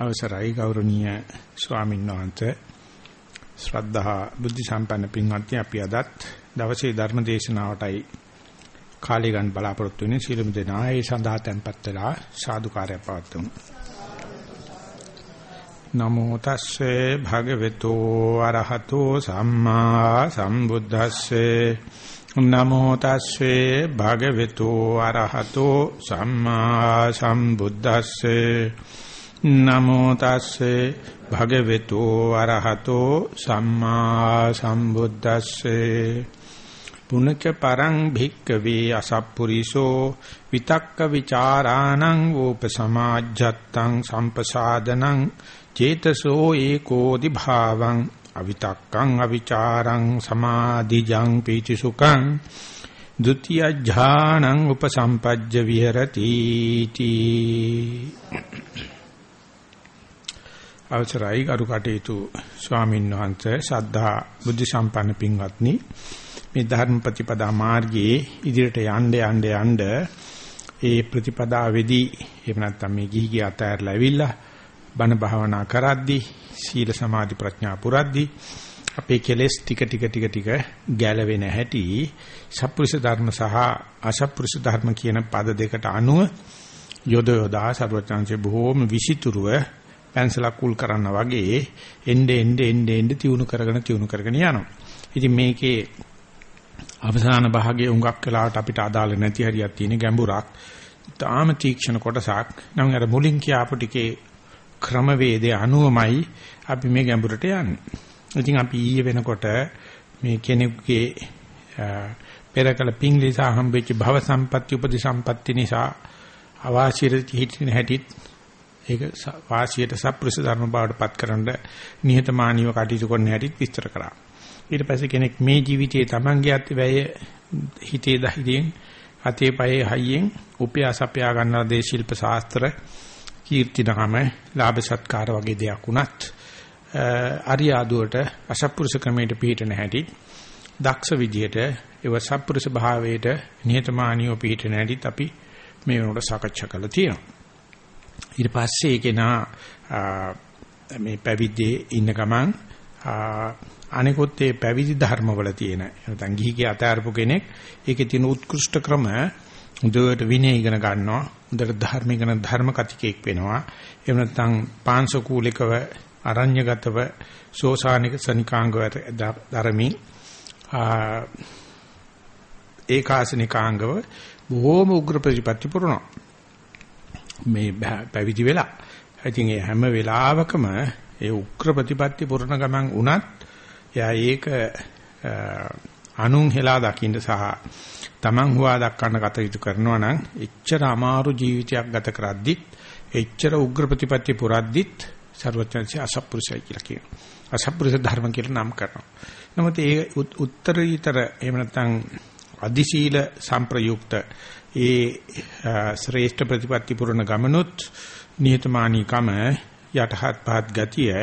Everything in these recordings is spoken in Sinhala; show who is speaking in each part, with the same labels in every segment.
Speaker 1: අවසරයි ගෞරවනීය ස්වාමීන් වහන්සේ. ශ්‍රද්ධා බුද්ධ සම්පන්න පින්වත්නි අපි අදත් දවසේ ධර්ම දේශනාවටයි කාලය ගන්න බලාපොරොත්තු වෙන්නේ. සීලමු දෙනා ඒ සඳහා tempත් වෙලා සාදුකාරය පවත්වමු. නමෝ තස්සේ භගවතු අරහතෝ සම්මා සම්බුද්දස්සේ. නමෝ තස්සේ භගවතු අරහතෝ සම්මා සම්බුද්දස්සේ. නමෝ තස්සේ භගවතු අරහතෝ සම්මා සම්බුද්දස්සේ. පුනච්ච පරං භික්කවේ අසප්පුරිසෝ විතක්ක ਵਿਚාරාණං ඕපසමාජ්ජත්තං සම්පසාදනං චේතසෝ ඒකෝදි භාවං අවිතක්කං අවිචාරං සමාධිජං පීතිසුඛං ဒုတိယ ඥානං උපසම්පජ්ජ විහෙරති තී. අවසරයි ගරු කටයුතු ස්වාමීන් වහන්සේ සද්ධා බුද්ධ සම්පන්න පින්වත්නි. මේ ධර්ම ප්‍රතිපදා මාර්ගයේ ඉදිරියට යන්න යන්න යන්න ඒ ප්‍රතිපදාවේදී එහෙම නැත්නම් මේ ගිහි ගිය අතහැරලා ඇවිල්ලා බණ භාවනා කරද්දී සීල සමාධි ප්‍රඥා පුරද්දී අපේ කෙලෙස් ටික ටික ටික ටික ගැලවෙන හැටි සත්පුරුෂ ධර්ම සහ අසත්පුරුෂ ධර්ම කියන පද දෙකට අනුව යොද යොදා සර්වචන්සේ බොහෝම විසිතුරුව පැන්සලක් කුල් කරන්න වගේ එnde එnde එnde එnde තියුණු කරගෙන තියුණු කරගෙන යනවා. ඉතින් මේකේ අවසාන භාගයේ උඟක් වෙලාවට අපිට අදාළ නැති හරියක් තියෙන ගැඹුරක්. තාම තීක්ෂණ කොටසක්. නම් අර මුලින් කියාපු ටිකේ ක්‍රමවේදය අනුවමයි අපි මේ ගැඹුරට යන්නේ. ඉතින් අපි ඊයේ වෙනකොට මේ කෙනෙකුගේ පෙරකල පිංලිසා හම්බෙච්ච භව සම්පatti උපදි සම්පatti නිසා අවාසිර හිටින හැටිත් ඒක වාසියට සප්පුරුෂ ධර්ම බවට පත් කරන්න නිහතමානීව කටයුතු කරන හැටිත් විස්තර කරා. ඊට පස්සේ කෙනෙක් මේ ජීවිතයේ Tamange අත් වැය හිතේ දහිරියෙන් අතේ පයේ හයියෙන් උපයාසපයා ගන්නා දේ ශිල්ප ශාස්ත්‍ර කීර්තිනාම ලාභ සත්කාර වගේ දෙයක් උනත් අරියාදුවට අසප්පුරුෂ ක්‍රමයට පිළිටන හැටි දක්ෂ විදියට ඒව සප්පුරුෂ භාවයට නිහතමානීව පිළිටන හැටිත් අපි මේ වෙනකොට සාකච්ඡා කරලා තියෙනවා. ඊට පස්සේ ඒකේනා මේ පැවිද්දේ ඉන්න ගමන් අනිකුත් ඒ පැවිදි ධර්මවල තියෙන නැත්නම් ගිහිගේ අතාරපු කෙනෙක් ඒකේ තියෙන උත්කෘෂ්ඨ ක්‍රම හොඳට විනය ඉගෙන ගන්නවා හොඳට ධර්ම ඉගෙන ධර්ම කතිකෙක් වෙනවා. එහෙම නැත්නම් පාංශකූලිකව අරඤ්‍යගතව සෝසානික සනිකාංගව ධර්මී ඒකාසනිකාංගව බොහෝම උග්‍ර ප්‍රතිපත්ති පුරනවා. මේ පැවිදි වෙලා. ඉතින් ඒ හැම වෙලාවකම ඒ උක්‍ර ප්‍රතිපත්ති පුරණ ගමන් උනත් එයා ඒක අනුන් හෙලා දකින්න සහ Taman හුවා දක්වන්න කටයුතු කරනවා නම් එච්චර අමාරු ජීවිතයක් ගත කරද්දිත් එච්චර උග්‍ර ප්‍රතිපත්ති පුරද්දිත් ਸਰවඥාන්සේ අසප්පුරුෂයි කියලා කියනවා. අසප්පුරුෂ ධර්ම කියලා නම් කරනවා. නමුත් ඒ උත්තරීතර එහෙම නැත්නම් අධිශීල සංප්‍රයුක්ත ඒ ශ්‍රේෂ්ඨ ප්‍රතිපත්ති පුරණ ගමනොත් නිහතමානීකම යටහත් පහත් ගතිය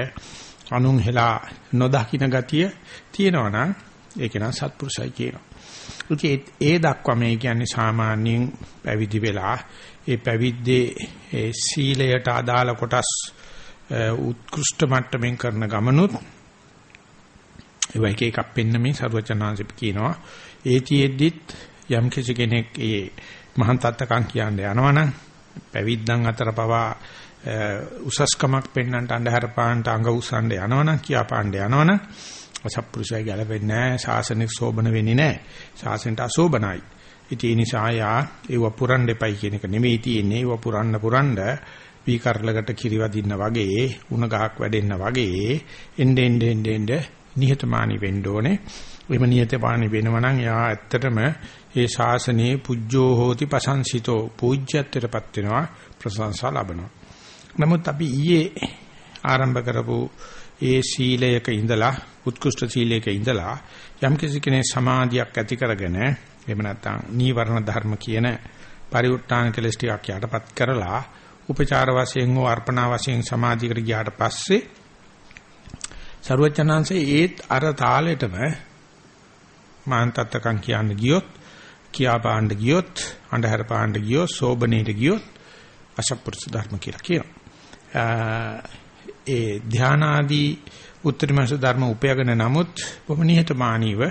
Speaker 1: අනුන් හෙලා නොදකින්න ගතිය තියෙනවා නම් ඒක නම් සත්පුරුෂයි කියනවා. ඉතින් ඒ දක්වා මේ කියන්නේ සාමාන්‍යයෙන් පැවිදි වෙලා ඒ පැවිද්දේ ඒ සීලයට අදාළ කොටස් උත්කෘෂ්ඨ මට්ටමින් කරන ගමනොත් ඒ වගේ එකක් පෙන්න මේ සරුවචනාංශිප කියනවා ඒතිෙද්දිත් යම් කිසි කෙනෙක් ඒ මහාන් තත්තකම් කියන්න යනවනම් පැවිද්දන් අතර පවා උසස්කමක් පෙන්වන්නට අන්ධහර පාන්ට අඟ උස්සන්න යනවනම් කියා පාන්න යනවනම් අසත්පුරුෂය ගැලපෙන්නේ නැහැ ශාසනික සෝබන වෙන්නේ නැහැ ශාසනයට අසෝබනයි ඉතින් ඒ නිසා යා ඒව පුරන්න එපයි කියන එක නෙමෙයි තියෙන්නේ ඒව පුරන්න පුරන්න වීකරලකට කිරිවදින්න වගේ උණ ගහක් වැඩෙන්න වගේ එnde ende ende ende නිහතමානී වෙන්න ඕනේ එහෙම නියතපාණි වෙනවනම් යා ඇත්තටම ඒ ශාසනයේ පුජ්ජෝ හෝති පසංසිතෝ පූජ්‍යත්වයටපත් වෙනවා ප්‍රශංසා ලබනවා. නමුත් අපි ඊයේ ආරම්භ කරපු ඒ සීලයක ඉඳලා උත්කෘෂ්ඨ සීලයක ඉඳලා යම් කෙනෙක් සමාධියක් ඇති කරගෙන එහෙම නැත්නම් නීවරණ ධර්ම කියන පරිඋත් ทาน කෙලස් ටිකක් යටපත් කරලා උපචාර වශයෙන් හෝ අර්පණා වශයෙන් සමාධියකට ගියාට පස්සේ ਸਰුවචනාංශයේ ඒත් අර තාලෙටම මාන්තත්තකම් කියන්න ගියොත් කියා පාණ්ඩ ගියොත් අන්ධහර පාණ්ඩ ගියොත් සෝබනේට ගියොත් අසප්පුරුෂ ධර්ම කියලා කියනවා. ඒ ධානාදී උත්තරීමස ධර්ම උපයගෙන නමුත් බොහොම නිහතමානීව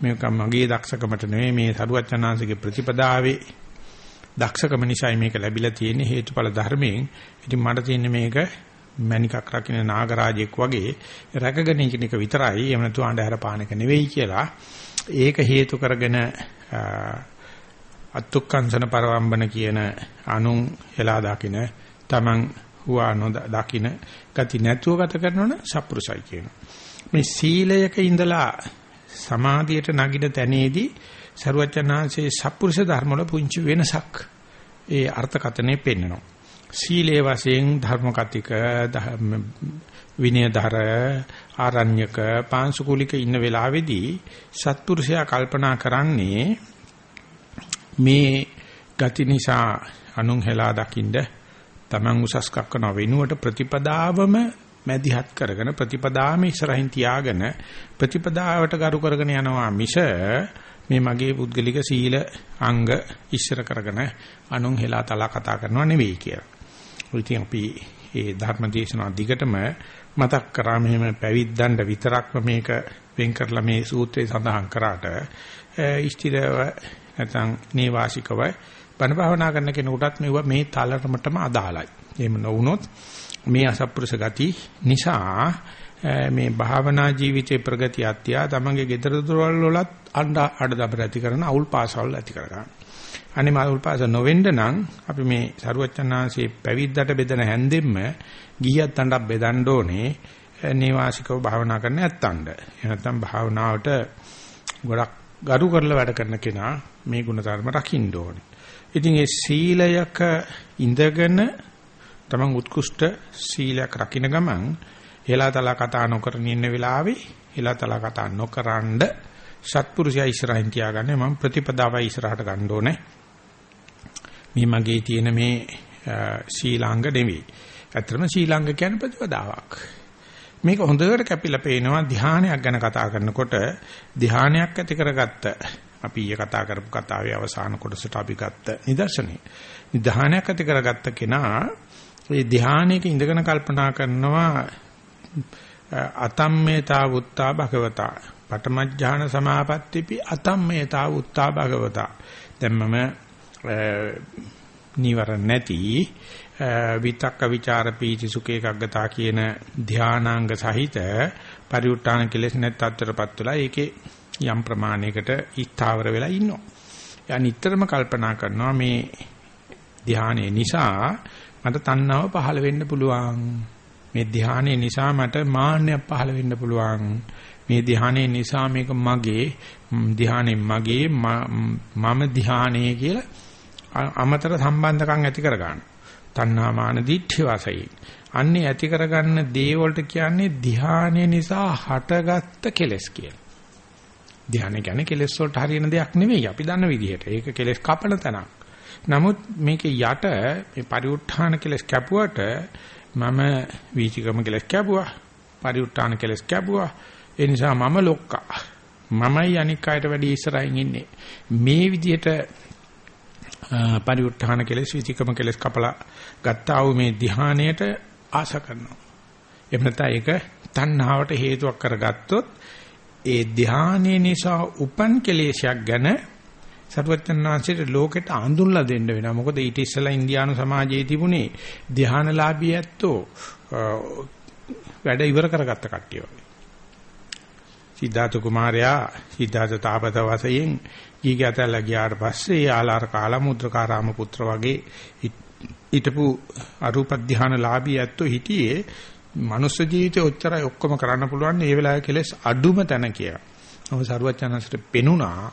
Speaker 1: මේක මගේ දක්ෂකමට නෙවෙයි මේ සරුවචනාංශගේ ප්‍රතිපදාවේ දක්ෂකම නිසායි මේක ලැබිලා තියෙන්නේ හේතුඵල ධර්මයෙන්. ඉතින් මට තියෙන්නේ මේක මණිකක් රකින්න නාගරාජෙක් වගේ රැකගෙන ඉන්න එක විතරයි. එහෙම නැතු අඬහැර පානක නෙවෙයි කියලා. ඒක හේතු කරගෙන අත්ත්ුක්කංශන පරවම්බන කියන අනුන් එලා දකින තමන් හුවා නො දකින ගති නැතුව ගත කරනවනේ සප්පුරුසයි කියනවා. මේ සීලයක ඉඳලා සමාධියට නගින තැනේදී සරුවචනාංශයේ සප්පුරුෂ ධර්ම වල පුංචි වෙනසක් ඒ අර්ථකතනේ පෙන්වනවා. සීලේ වශයෙන් ධර්ම කතික විනයධර ආරණ්‍යක පාංශුකුලික ඉන්න වෙලාවේදී සත්පුරුෂයා කල්පනා කරන්නේ මේ ගති නිසා අනුන් හෙලා දකින්ද Taman උසස් කක්කන වෙනුවට ප්‍රතිපදාවම මැදිහත් කරගෙන ප්‍රතිපදාම ඉස්සරහින් තියාගෙන ප්‍රතිපදාවට ගරු කරගෙන යනවා මිස මේ මගේ පුද්ගලික සීල අංග ඉස්සර කරගෙන අනුන් හෙලා තලා කතා කරනවා නෙවෙයි කියලා. ඉතින් අපි ඒ ධර්ම දේශනාව දිගටම මතක් කරා මෙහෙම පැවිද්දන්ට විතරක්ම මේක වෙන් කරලා මේ සූත්‍රයේ සඳහන් කරාට ඉෂ්ටිරව නැත්නම් නේවාසිකව බණ භාවනා කරන කෙනෙකුටත් මෙව මේ තලරමටම අදාළයි. එහෙම නොවුනොත් මේ අසප්පුරුෂ ගති නිසා මේ භාවනා ජීවිතේ ප්‍රගතිය අත්‍යා තමන්ගේ gedara දොරවල් වලත් අඬ අඩදබර ඇති කරන අවුල් පාසවල් ඇති කර ගන්න. අනේ මාවුල් පාස නොවෙන්න නම් අපි මේ සරුවචනාංශයේ පැවිද්දට බෙදෙන හැන්දෙන්න ගිහියත් අඬක් බෙදන්න ඕනේ. නේවාසිකව භාවනා කරන්න නැත්තඳ. එහෙනම් භාවනාවට ගොඩක් ගරු කරලා වැඩ කරන කෙනා මේ ගුණ ධර්ම රකින්න ඕනේ. ඉතින් ඒ සීලයක ඉඳගෙන තමන් උත්කෘෂ්ඨ සීලයක් රකින්න ගමන් එලාතලා කතා නොකරන ඉන්න වෙලාවේ එලාතලා කතා නොකරනද සත්පුරුෂයා ඉස්සරහින් තියාගන්නේ මම ප්‍රතිපදාවයි ඉස්සරහට ගන්න ඕනේ. මේ මගේ තියෙන මේ ශීලාංග නෙවෙයි. ඇත්තටම ශීලාංග කියන්නේ ප්‍රතිපදාවක්. මේක හොඳට කැපිලා පේනවා ධානයක් ගැන කතා කරනකොට ධානයක් ඇති කරගත්ත අපි ඊයේ කතා කරපු කතාවේ අවසාන කොටසට අපි ගත්ත නිදර්ශනය. ධානයක් ඇති කරගත්ත කෙනා ඒ ධානයක ඉඳගෙන කල්පනා කරනවා අතම්මේතා වුත්තා භගවතා පඨමඥාන සමාපත්තිපි අතම්මේතා වුත්තා භගවතා දැන් මම නිවර නැති විතක්ක ਵਿਚාර පීති සුඛ ඒකග්ගතා කියන ධානාංග සහිත පරිඋත්තාන කෙලෙස් නැත් අත්තරපත් වෙලා ඒකේ යම් ප්‍රමාණයකට ස්ථාවර වෙලා ඉන්නවා. යා නිතරම කල්පනා කරනවා මේ ධානයේ නිසා මට තණ්හාව පහළ වෙන්න පුළුවන්. මේ ධානයේ නිසා මට මාන්නයක් පහළ වෙන්න පුළුවන්. මේ ධානයේ නිසා මේක මගේ ධානයේ මගේ මම ධානයේ කියලා අමතර සම්බන්ධකම් ඇති කර ගන්න. තණ්හා මාන දිට්ඨි වාසයි. අන්නේ ඇති කරගන්න දේ වලට කියන්නේ ධානය නිසා හටගත්ත කෙලස් කියලා. ධානය කියන්නේ කෙලස් වලට හරියන දෙයක් නෙවෙයි අපි දන්න විදිහට. ඒක කෙලස් කපන තැනක්. නමුත් මේකේ යට මේ පරිඋත්ථාන කෙලස් කැපුවට මම වීචිකම කෙලස් කැපුවා. පරිඋත්ථාන කෙලස් කැපුවා. ඒ නිසා මම ලොක්කා. මමයි අනික් අයට වැඩි ඉස්සරහින් ඉන්නේ. මේ විදිහට පරිඋත්ථාන කෙලස් වීචිකම කෙලස් කපලා ගත්තා වූ මේ ධානයට ආශ කරනවා. එහෙම නැත්නම් ඒක තණ්හාවට හේතුවක් කරගත්තොත් ඒ ධානයේ නිසා උපන් කෙලේශයක් ගැන සරුවචනාංශයට ලෝකෙට අඳුන්ලා දෙන්න වෙනවා. මොකද ඊට ඉස්සෙල්ලා ඉන්දියානු සමාජයේ තිබුණේ ධානලාභී ඇත්තෝ වැඩ ඉවර කරගත්ත කට්ටිය වගේ. සිද්ධාර්ථ කුමාරයා සිද්ධාර්ථ තාපත වශයෙන් ඊගතල ගියාට පස්සේ ආලාර කාලමුද්‍රකාරාම පුත්‍ර වගේ හිටපු අරූප ධානලාභී ඇත්තෝ හිටියේ මනුස්ස ජීවිතේ ඔච්චරයි ඔක්කොම කරන්න පුළුවන් ඒ වෙලාවේ කෙලස් අඩුම තැන කියලා. ඔබ සරුවචනන්සට පෙනුණා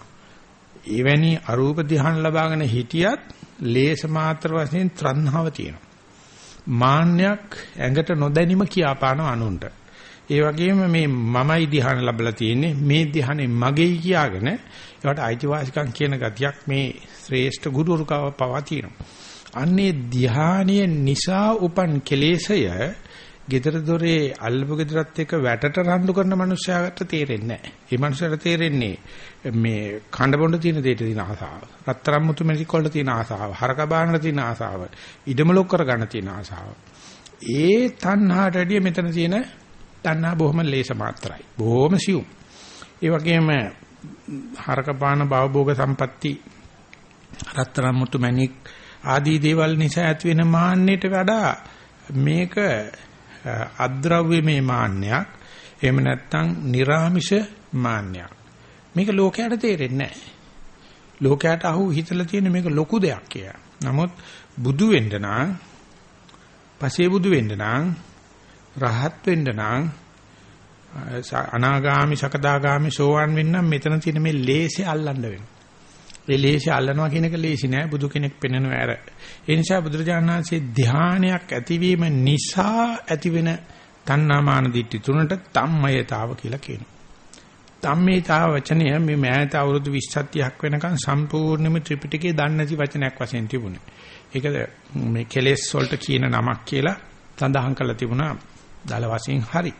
Speaker 1: එවැනි අරූප ධ්‍යාන ලබාගෙන හිටියත් ලේස මාත්‍ර වශයෙන් ත්‍රන්හව තියෙනවා. මාන්නයක් ඇඟට නොදැනීම කියාපාන අනුන්ට. ඒ වගේම මේ මමයි ධ්‍යාන ලැබලා තියෙන්නේ මේ ධ්‍යානෙ මගේයි කියාගෙන ඒවට අයිතිවාසිකම් කියන ගතියක් මේ ශ්‍රේෂ්ඨ ගුරුවරුකව පවා තියෙනවා. අන්නේ ධ්‍යානීය නිසා උපන් කෙලෙසය gedara dore අල්ලපු gedarat එක වැටට රණ්ඩු කරන මනුස්සයාට තේරෙන්නේ නැහැ. ඒ මනුස්සයාට තේරෙන්නේ මේ කණ්ඩ බොණ්ඩ තියෙන දෙයට තියෙන ආසාව. රත්තරන් මුතු මැණික් වලට තියෙන ආසාව. හරක බානට තියෙන ආසාව. ඉඩම ලොක් කර ගන්න තියෙන ආසාව. ඒ තණ්හාට වැඩිය මෙතන තියෙන තණ්හා බොහොම ලේස මාත්‍රයි. බොහොම සියුම්. ඒ වගේම හරකපාන භවභෝග සම්පatti රත්තරන් මුතු මැණික් ආදී දේවල් නිසා ඇති වෙන මාන්නයට වඩා මේක අද්‍රව්‍යමේ මාන්නයක්. එහෙම නැත්නම් निराமிෂ මාන්නයක්. මේක ලෝකයට තේරෙන්නේ නැහැ. ලෝකයට අහු හිතලා තියෙන මේක ලොකු දෙයක් කියලා. නමුත් බුදු වෙන්න නම් පසේ බුදු වෙන්න නම් රහත් වෙන්න නම් අනාගාමි සකදාගාමි සෝවන් වෙන්න මෙතන තියෙන මේ ලේසි අල්ලන්න වෙනවා. ඒ ලේසි අල්ලනවා කියන එක ලේසි නෑ බුදු කෙනෙක් පෙන්වනව ඇර. ඒ නිසා බුදුරජාණන් වහන්සේ ධානයක් ඇතිවීම නිසා ඇතිවෙන තණ්හාමාන දිට්ඨි තුනට තම්මයතාව කියලා කියනවා. තම්මේතාව වචනය මේ මෑත අවුරුදු 20 30ක් වෙනකන් සම්පූර්ණයෙන්ම ත්‍රිපිටකයේ දන්නේ නැති වචනයක් වශයෙන් තිබුණේ. ඒක මේ කෙලෙස් වලට කියන නමක් කියලා සඳහන් කරලා තිබුණා දල වශයෙන් හරි.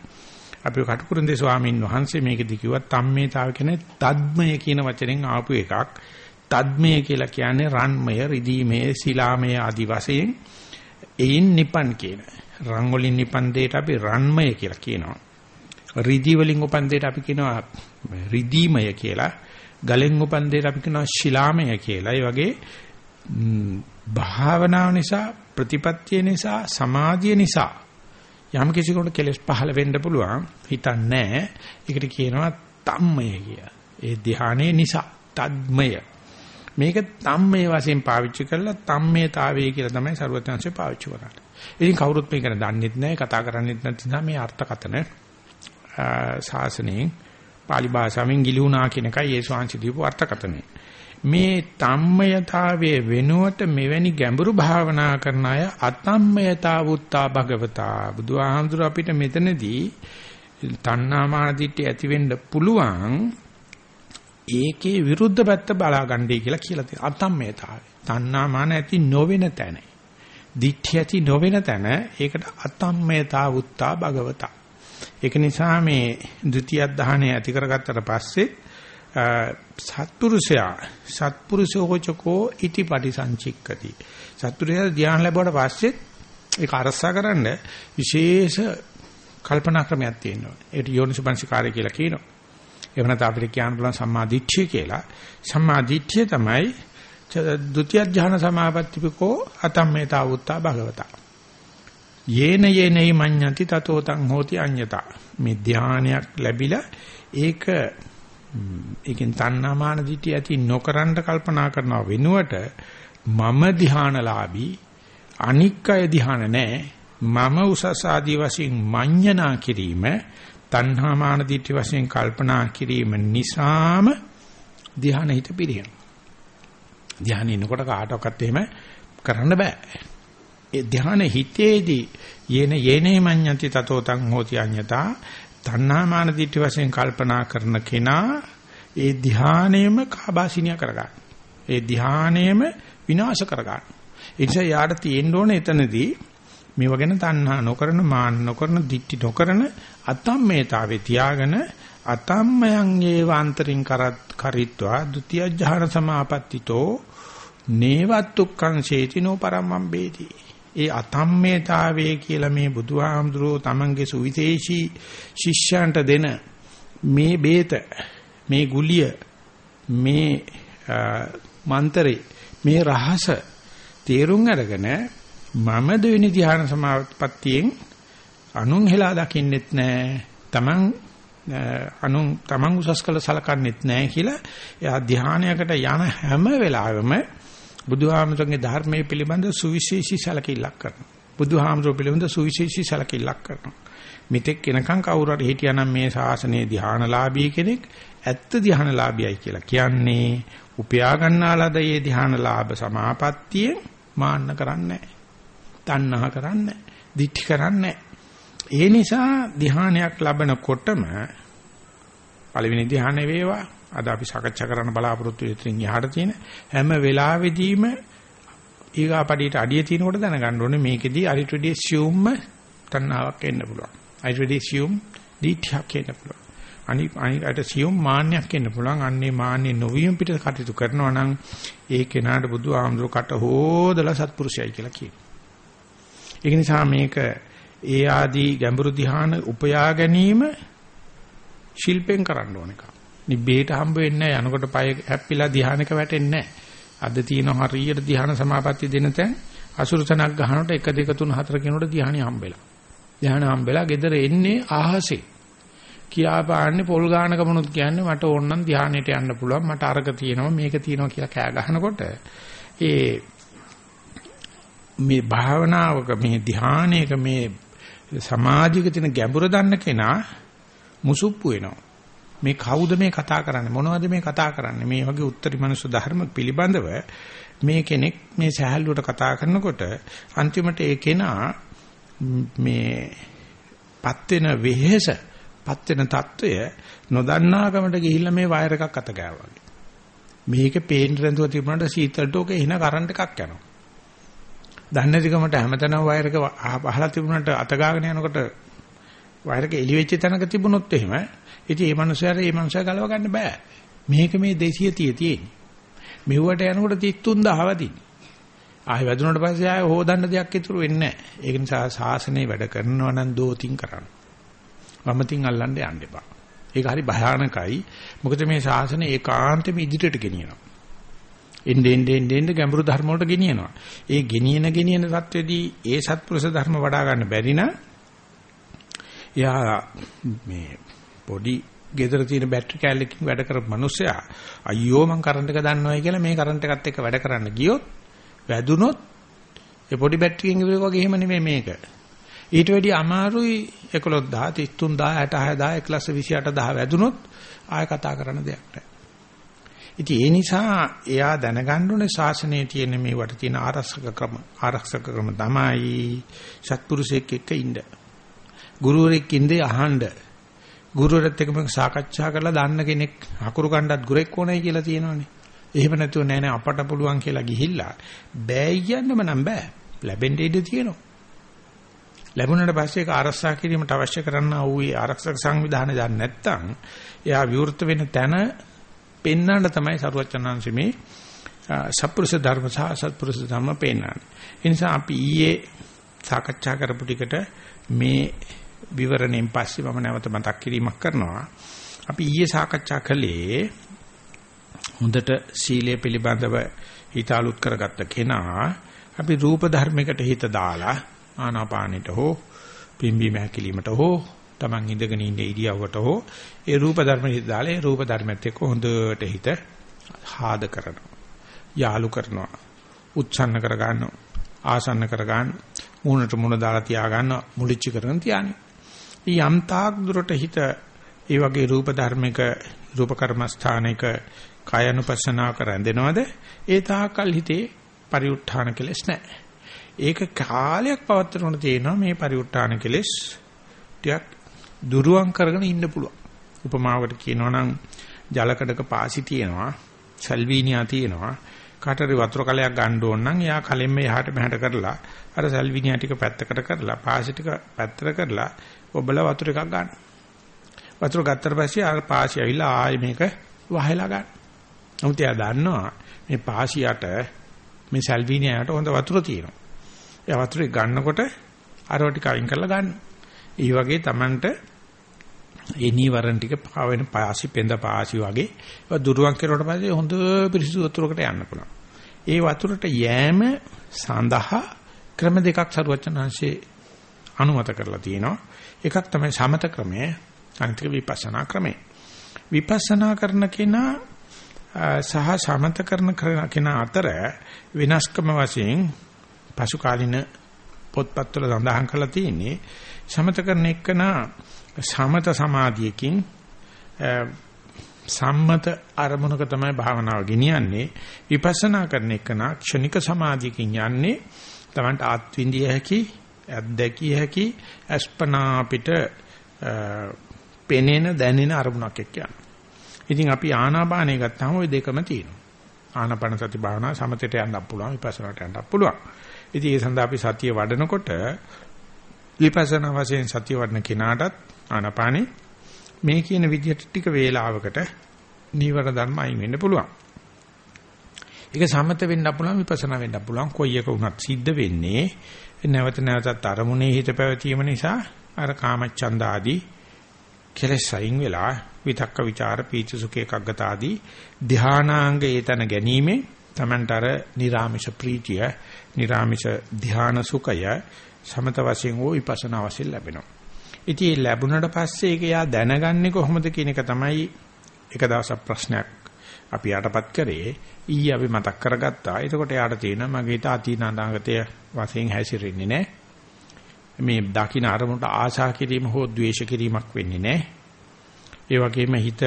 Speaker 1: අපි කටුකුරුන්දේ ස්වාමීන් වහන්සේ මේකදී කිව්වා තම්මේතාව කියන්නේ තද්මය කියන වචනෙන් ආපු එකක්. තද්මය කියලා කියන්නේ රන්මය, රිදීමය, සිලාමය ආදි වශයෙන් එයින් නිපන් කියන. රන් වලින් නිපන් දෙයට අපි රන්මය කියලා කියනවා. රිදී වලින් උපන් දෙයට අපි කියනවා රිදීමය කියලා. ගලෙන් උපන් දෙයට අපි කියනවා ශිලාමය කියලා. ඒ වගේ භාවනාව නිසා ප්‍රතිපත්තිය නිසා සමාධිය නිසා යම් කිසි කෙනෙකුට කෙලෙස් පහළ වෙන්න පුළුවන් හිතන්නේ ඒකට කියනවා තම්මය කිය. ඒ ධානයේ නිසා තද්මය. මේක තම්මය වශයෙන් පාවිච්චි කරලා තම්මයතාවය කියලා තමයි සරුවත්ංශය පාවිච්චි කරන්නේ. ඉතින් කවුරුත් මේක දන්නෙත් නැහැ කතා කරන්නෙත් නැත්නම් මේ අර්ථකතන ශාසනයෙන් pāli භාෂාවෙන් ගිලුණා කියන එකයි ඒ ශාංශ දීපු අර්ථකතනේ. මේ තම්මයතාවයේ වෙනුවට මෙවැනි ගැඹුරු භාවනා කරන අය අතම්මයතා වුත්තා භගවතා. බුදුහාමුදුර අපිට මෙතනදී තණ්හාමාන දිට්ඨිය ඇති වෙන්න පුළුවන් ඒකේ විරුද්ධ පැත්ත බලා ගන්නයි කියලා කියලා තියෙනවා. අතම්මයතාවය. තණ්හාමාන ඇති නොවෙන තැන. දිට්ඨිය ඇති නොවෙන තැන ඒකට අතම්මයතා වුත්තා භගවතා. ඒක නිසා මේ ဒုတိ ය ධානය ඇති කරගත්තට පස්සේ සත්පුරුෂයා සත්පුරුෂෝචකෝ ඉති පටිසංචික්කති. සත්පුරුෂයා ධ්‍යාන ලැබුවට පස්සේ ඒක අරසා කරන්න විශේෂ කල්පනා ක්‍රමයක් තියෙනවා. ඒකට යෝනිසපංචකාරය කියලා කියනවා. එහෙම නැත්නම් අපිට කියන්න පුළුවන් සම්මා දිට්ඨිය කියලා. සම්මා දිට්ඨිය තමයි ဒုတိ ය ධ්‍යාන සමාපත්තිපකෝ අතම්මේතා උත්තා භගවතා. යේන යේනයි මඤ්ඤති තතෝ තං හෝති අඤ්ඤතා. මේ ධානයක් ලැබිලා ඒක ඒකෙන් තණ්හාමාන දිටි ඇති නොකරන්න කල්පනා කරනව වෙනුවට මම ධානලාභී අනික් අය ධාන නැහැ. මම උසස් ආදී වශයෙන් මඤ්ඤණා කිරීම තණ්හාමාන දිටි වශයෙන් කල්පනා කිරීම නිසාම ධාන හිත පිරියන ධානය එනකොට කාටවත් එහෙම කරන්න බෑ. ඒ ධාන හිතේදී යේන යේනේ මඤ්ඤති තතෝ තං හෝති අඤ්ඤතා. තණ්හාමාන දිට්ඨි වශයෙන් කල්පනා කරන කෙනා ඒ ධානයේම කාබාසිනිය කරගන්න. ඒ ධානයේම විනාශ කරගන්න. ඒ නිසා යාට තියෙන්න ඕනේ එතනදී මේව ගැන තණ්හා නොකරන මාන නොකරන දිට්ඨි නොකරන අතම්මේතාවේ තියාගෙන අතම්මයන් ඒවාන්තරින් කරත් කරිත්වා ဒ ුතිය ඥාන සමාපත්තිතෝ නේවත්තුක්ඛං සේතිනෝ පරමම් බේති ඒ අතම්මේතාවයේ කියලා මේ බුදුහාමුදුරුවෝ තමන්ගේ සුවිශේෂී ශිෂ්‍යයන්ට දෙන මේ බේත මේ ගුලිය මේ මන්තරේ මේ රහස තේරුම් අරගෙන මම දෙවෙනි ධ්‍යාන සමාපත්තියෙන් අනුන් හෙලා දකින්නෙත් නෑ. තමන් අනුන් තමන් උසස් කළ සලකන්නෙත් නෑ කියලා එයා ධ්‍යානයකට යන හැම වෙලාවෙම බුදුහාමතුන්ගේ ධර්මයේ පිළිබඳ සුවිශේෂී සැලකිල්ලක් කරනවා. බුදුහාමතුන් පිළිබඳ සුවිශේෂී සැලකිල්ලක් කරනවා. මෙතෙක් එනකන් කවුරු හරි හිටියානම් මේ ශාසනයේ ධානලාභී කෙනෙක් ඇත්ත ධානලාභියයි කියලා කියන්නේ උපයා ගන්නාලද මේ ධානලාභ සමාපත්තිය මාන්න කරන්නේ තණ්හා කරන්නේ දිඨි කරන්නේ ඒ නිසා ධානයක් ලබනකොටම පළවෙනි ධානය වේවා අද අපි සාකච්ඡා කරන්න බලාපොරොත්තු වෙන ඉහාට තියෙන හැම වෙලාවෙදීම ඊගාපඩියට අඩිය තිනකොට දැනගන්න ඕනේ මේකෙදී අරිටඩිය සියුම්ම තණ්හාවක් එන්න පුළුවන්. අරිටඩිය සියුම් දීඨයක් එන්න පුළුවන්. අනි අනිකට සියුම් මාන්නයක් එන්න පුළුවන්. අන්නේ මාන්නේ නොවියම් පිට කටයුතු කරනවා නම් ඒ කෙනාට බුදු ආමඳුර කට හොදලා සත්පුරුෂයයි කියලා කියනවා. ඒක නිසා මේක ඒ ආදී ගැඹුරු ධ්‍යාන උපයා ගැනීම ශිල්පෙන් කරන්න ඕන එකක්. නිබ්බේට හම්බ වෙන්නේ නැහැ. යනකොට පය හැප්පිලා ධ්‍යානක වැටෙන්නේ නැහැ. අද තියෙන හරියට ධ්‍යාන සමාපatti දෙන තැන් අසුරතනක් ගහනකොට 1 2 3 4 කියනකොට ධ්‍යානිය හම්බෙලා. ධ්‍යාන හම්බෙලා ගෙදර එන්නේ ආහසේ. කියා පාන්නේ පොල් ගානක මොනුත් කියන්නේ මට ඕන නම් ධ්‍යානෙට යන්න පුළුවන් මට අරක තියෙනවා මේක තියෙනවා කියලා කෑ ගහනකොට ඒ මේ භාවනාවක මේ ධ්‍යානයක මේ සමාධියක තියෙන ගැඹුර දන්න කෙනා මුසුප්පු වෙනවා මේ කවුද මේ කතා කරන්නේ මොනවද මේ කතා කරන්නේ මේ වගේ උත්තරී මනුස්ස ධර්ම පිළිබඳව මේ කෙනෙක් මේ සහැල්ලුවට කතා කරනකොට අන්තිමට ඒ කෙනා මේ පත් වෙන වෙහෙස පත් වෙන తত্ত্বය නොදන්නාකමට ගිහිල්ලා මේ වයර් එකක් අත ගෑවා වගේ. මේක පේන් රැඳුව තිබුණාට සීතලට ඕක එන කරන්ට් එකක් යනවා. දන්නේ නැතිකමට හැමතැනම වයර් එක අහලා තිබුණාට අත ගාගෙන යනකොට වයරක එළි වෙච්ච තැනක තිබුණොත් එහෙම ඉතින් ඒ මනුස්සයාට ඒ මනුස්සයා ගලව ගන්න බෑ. මේක මේ 230 තියෙන්නේ. මෙව්වට යනකොට 33000 වදින්නේ. ආයෙ වැදුනට පස්සේ ආයෙ හොදන්න දෙයක් ඉතුරු වෙන්නේ නැහැ. ඒක නිසා සාසනේ වැඩ කරනවා නම් දෝතින් කරන්න. වමතින් අල්ලන්න යන්න එපා. ඒක හරි භයානකයි. මොකද මේ සාසනේ ඒකාන්තෙම ඉදිරියට ගෙනියනවා. එන්නේ එන්නේ එන්නේ ගැඹුරු ධර්ම වලට ගෙනියනවා. ඒ ගෙනියන ගෙනියන தത്വෙදී ඒ සත්පුරුෂ ධර්ම වඩා ගන්න බැරි නම් යා මේ පොඩි ගෙදර තියෙන බැටරි කෑල්ලකින් වැඩ කරපු මිනිස්සයා අයියෝ මං කරන්ට් එක දන්නවයි කියලා මේ කරන්ට් එකත් එක්ක වැඩ කරන්න ගියොත් වැදුනොත් ඒ පොඩි බැටරියෙන් ඉවරක වගේ එහෙම නෙමෙයි මේක. ඊට වැඩිය අමාරුයි 11000 33000 66000 1,28,000 වැදුනොත් ආය කතා කරන්න දෙයක් නැහැ. ඉතින් ඒ නිසා එයා දැනගන්න ඕනේ ශාසනයේ තියෙන මේවට තියෙන ආරක්ෂක ක්‍රම ආරක්ෂක ක්‍රම තමයි සත්පුරුෂයෙක් එක්ක ඉන්න. ගුරුවරයෙක් ඉඳේ අහන්න. ගුරුවරත් එක්කම සාකච්ඡා කරලා දාන්න කෙනෙක් අකුරු කණ්ඩත් ගුරෙක් ඕනයි කියලා තියෙනවනේ. එහෙම නැතුව නෑ නෑ අපට පුළුවන් කියලා ගිහිල්ලා බෑ කියන්නම නම් බෑ. ලැබෙන්න ඉඩ තියෙනවා. ලැබුණාට පස්සේ ඒක ආරක්ෂා කිරීමට අවශ්‍ය කරන වූ ආරක්ෂක සංවිධානය දන්නේ නැත්නම් එයා විවෘත වෙන තැන පෙන්වන්න තමයි සරුවචනාංශ මේ සත්පුරුෂ ධර්ම සහ සත්පුරුෂ ධර්ම පෙන්වන්නේ. ඒ නිසා අපි ඊයේ සාකච්ඡා කරපු ටිකට මේ විවරණයෙන් පස්සේ මම නැවත මතක් කිරීමක් කරනවා. අපි ඊයේ සාකච්ඡා කළේ හොඳට සීලය පිළිබඳව හිත අලුත් කරගත්ත කෙනා අපි රූප ධර්මයකට හිත දාලා ආනාපානෙට හෝ පිම්බීම හැකිලීමට හෝ Taman ඉඳගෙන ඉන්න ඉරියව්වට හෝ ඒ රූප ධර්ම හිත දාලා ඒ රූප ධර්මයත් එක්ක හොඳට හිත හාද කරනවා. යාලු කරනවා. උච්ඡන්න කර ගන්නවා. ආසන්න කර ගන්න. මූණට මූණ දාලා තියා ගන්න මුලිච්ච කරගෙන තියානේ. යම් තාක් දුරට හිත ඒ වගේ රූප ධර්මික රූප කර්මස්ථානික කායනුපස්සනාව කරඳිනවද ඒ තාකල් හිතේ පරිඋත් ทาน කෙලස් නැහැ. ඒක කාලයක් පවත්වනකොට තියෙනවා මේ පරිඋත් ทาน කෙලස් ටිකක් දුරුවන් කරගෙන ඉන්න පුළුවන්. උපමාවකට කියනවා නම් ජලකඩක පාසි තියෙනවා, සල්වීනියා තියෙනවා. කාටරි වතුර කලයක් ගන්න ඕන නම් එයා කලින්ම එහාට මෙහාට කරලා අර සල්විනියා ටික පැත්තකට කරලා පාසි ටික පැත්තට කරලා ඔබලා වතුර එකක් ගන්න. වතුර ගත්තට පස්සේ අර පාසි ඇවිල්ලා ආයෙ මේක වහලා ගන්න. නමුත් එයා දන්නවා මේ පාසියට මේ සල්විනියාට හොඳ වතුර තියෙනවා. ඒ වතුරේ ගන්නකොට අරව ටික අයින් කරලා ගන්න. ඒ වගේ Tamanට ඒ නීවරණ ටික පාවෙන පාසි පෙඳ පාසි වගේ ඒවා දුරුවන් කෙරුවට පස්සේ හොඳ පිරිසිදු වතුරකට යන්න පුළුවන්. ඒ වතුරට යෑම සඳහා ක්‍රම දෙකක් සරුවචනාංශේ අනුමත කරලා තියෙනවා. එකක් තමයි සමත ක්‍රමය, අනිත් එක විපස්සනා ක්‍රමය. විපස්සනා කරන කෙනා සහ සමත කරන කෙනා අතර වෙනස්කම වශයෙන් පසු කාලින පොත්පත්වල සඳහන් කරලා තියෙන්නේ සමත කරන එකනා සමත සමාධියකින් සම්මත අරමුණක තමයි භාවනාව ගෙනියන්නේ විපස්සනා කරන එකනා ක්ෂණික සමාධියකින් යන්නේ තමන්ට ආත්විඳිය හැකි අත්දැකිය හැකි අස්පනා අපිට පෙනෙන දැනෙන අරමුණක් එක්ක යනවා. ඉතින් අපි ආනාපානය ගත්තාම ওই දෙකම තියෙනවා. ආනාපාන සති භාවනාව සමතේට යන්නත් පුළුවන් විපස්සනාට යන්නත් පුළුවන්. ඉතින් ඒ සඳහා අපි සතිය වඩනකොට විපස්සනා වශයෙන් සතිය වඩන කෙනාටත් ආනාපානේ මේ කියන විදිහට ටික වේලාවකට නීවර ධර්ම අයින් වෙන්න පුළුවන්. ඒක සමත වෙන්න පුළුවන් විපස්සනා වෙන්න පුළුවන් කොයි එක වුණත් සිද්ධ වෙන්නේ නැවත නැවතත් අරමුණේ හිත පැවතීම නිසා අර කාමච්ඡන්ද ආදී කෙලෙස් අයින් වෙලා විතක්ක ਵਿਚාර පීච සුඛ එකග්ගත ආදී ධානාංග ඒතන ගැනීමේ තමන්ට අර නිරාමිෂ ප්‍රීතිය නිරාමිෂ ධාන සුඛය සමත වශයෙන් හෝ විපස්සනා වශයෙන් ලැබෙනවා. ඉතින් ලැබුණට පස්සේ ඒක යා දැනගන්නේ කොහොමද කියන එක තමයි එක දවසක් ප්‍රශ්නයක් අපි යටපත් කරේ ඊයේ අපි මතක් කරගත්තා. එතකොට යාට තියෙනවා මගේ හිත අතීනාගතය වශයෙන් හැසිරෙන්නේ නැහැ. මේ දකින්න අරමුණට ආශා කිරීම හෝ ද්වේෂ කිරීමක් වෙන්නේ නැහැ. ඒ වගේම හිත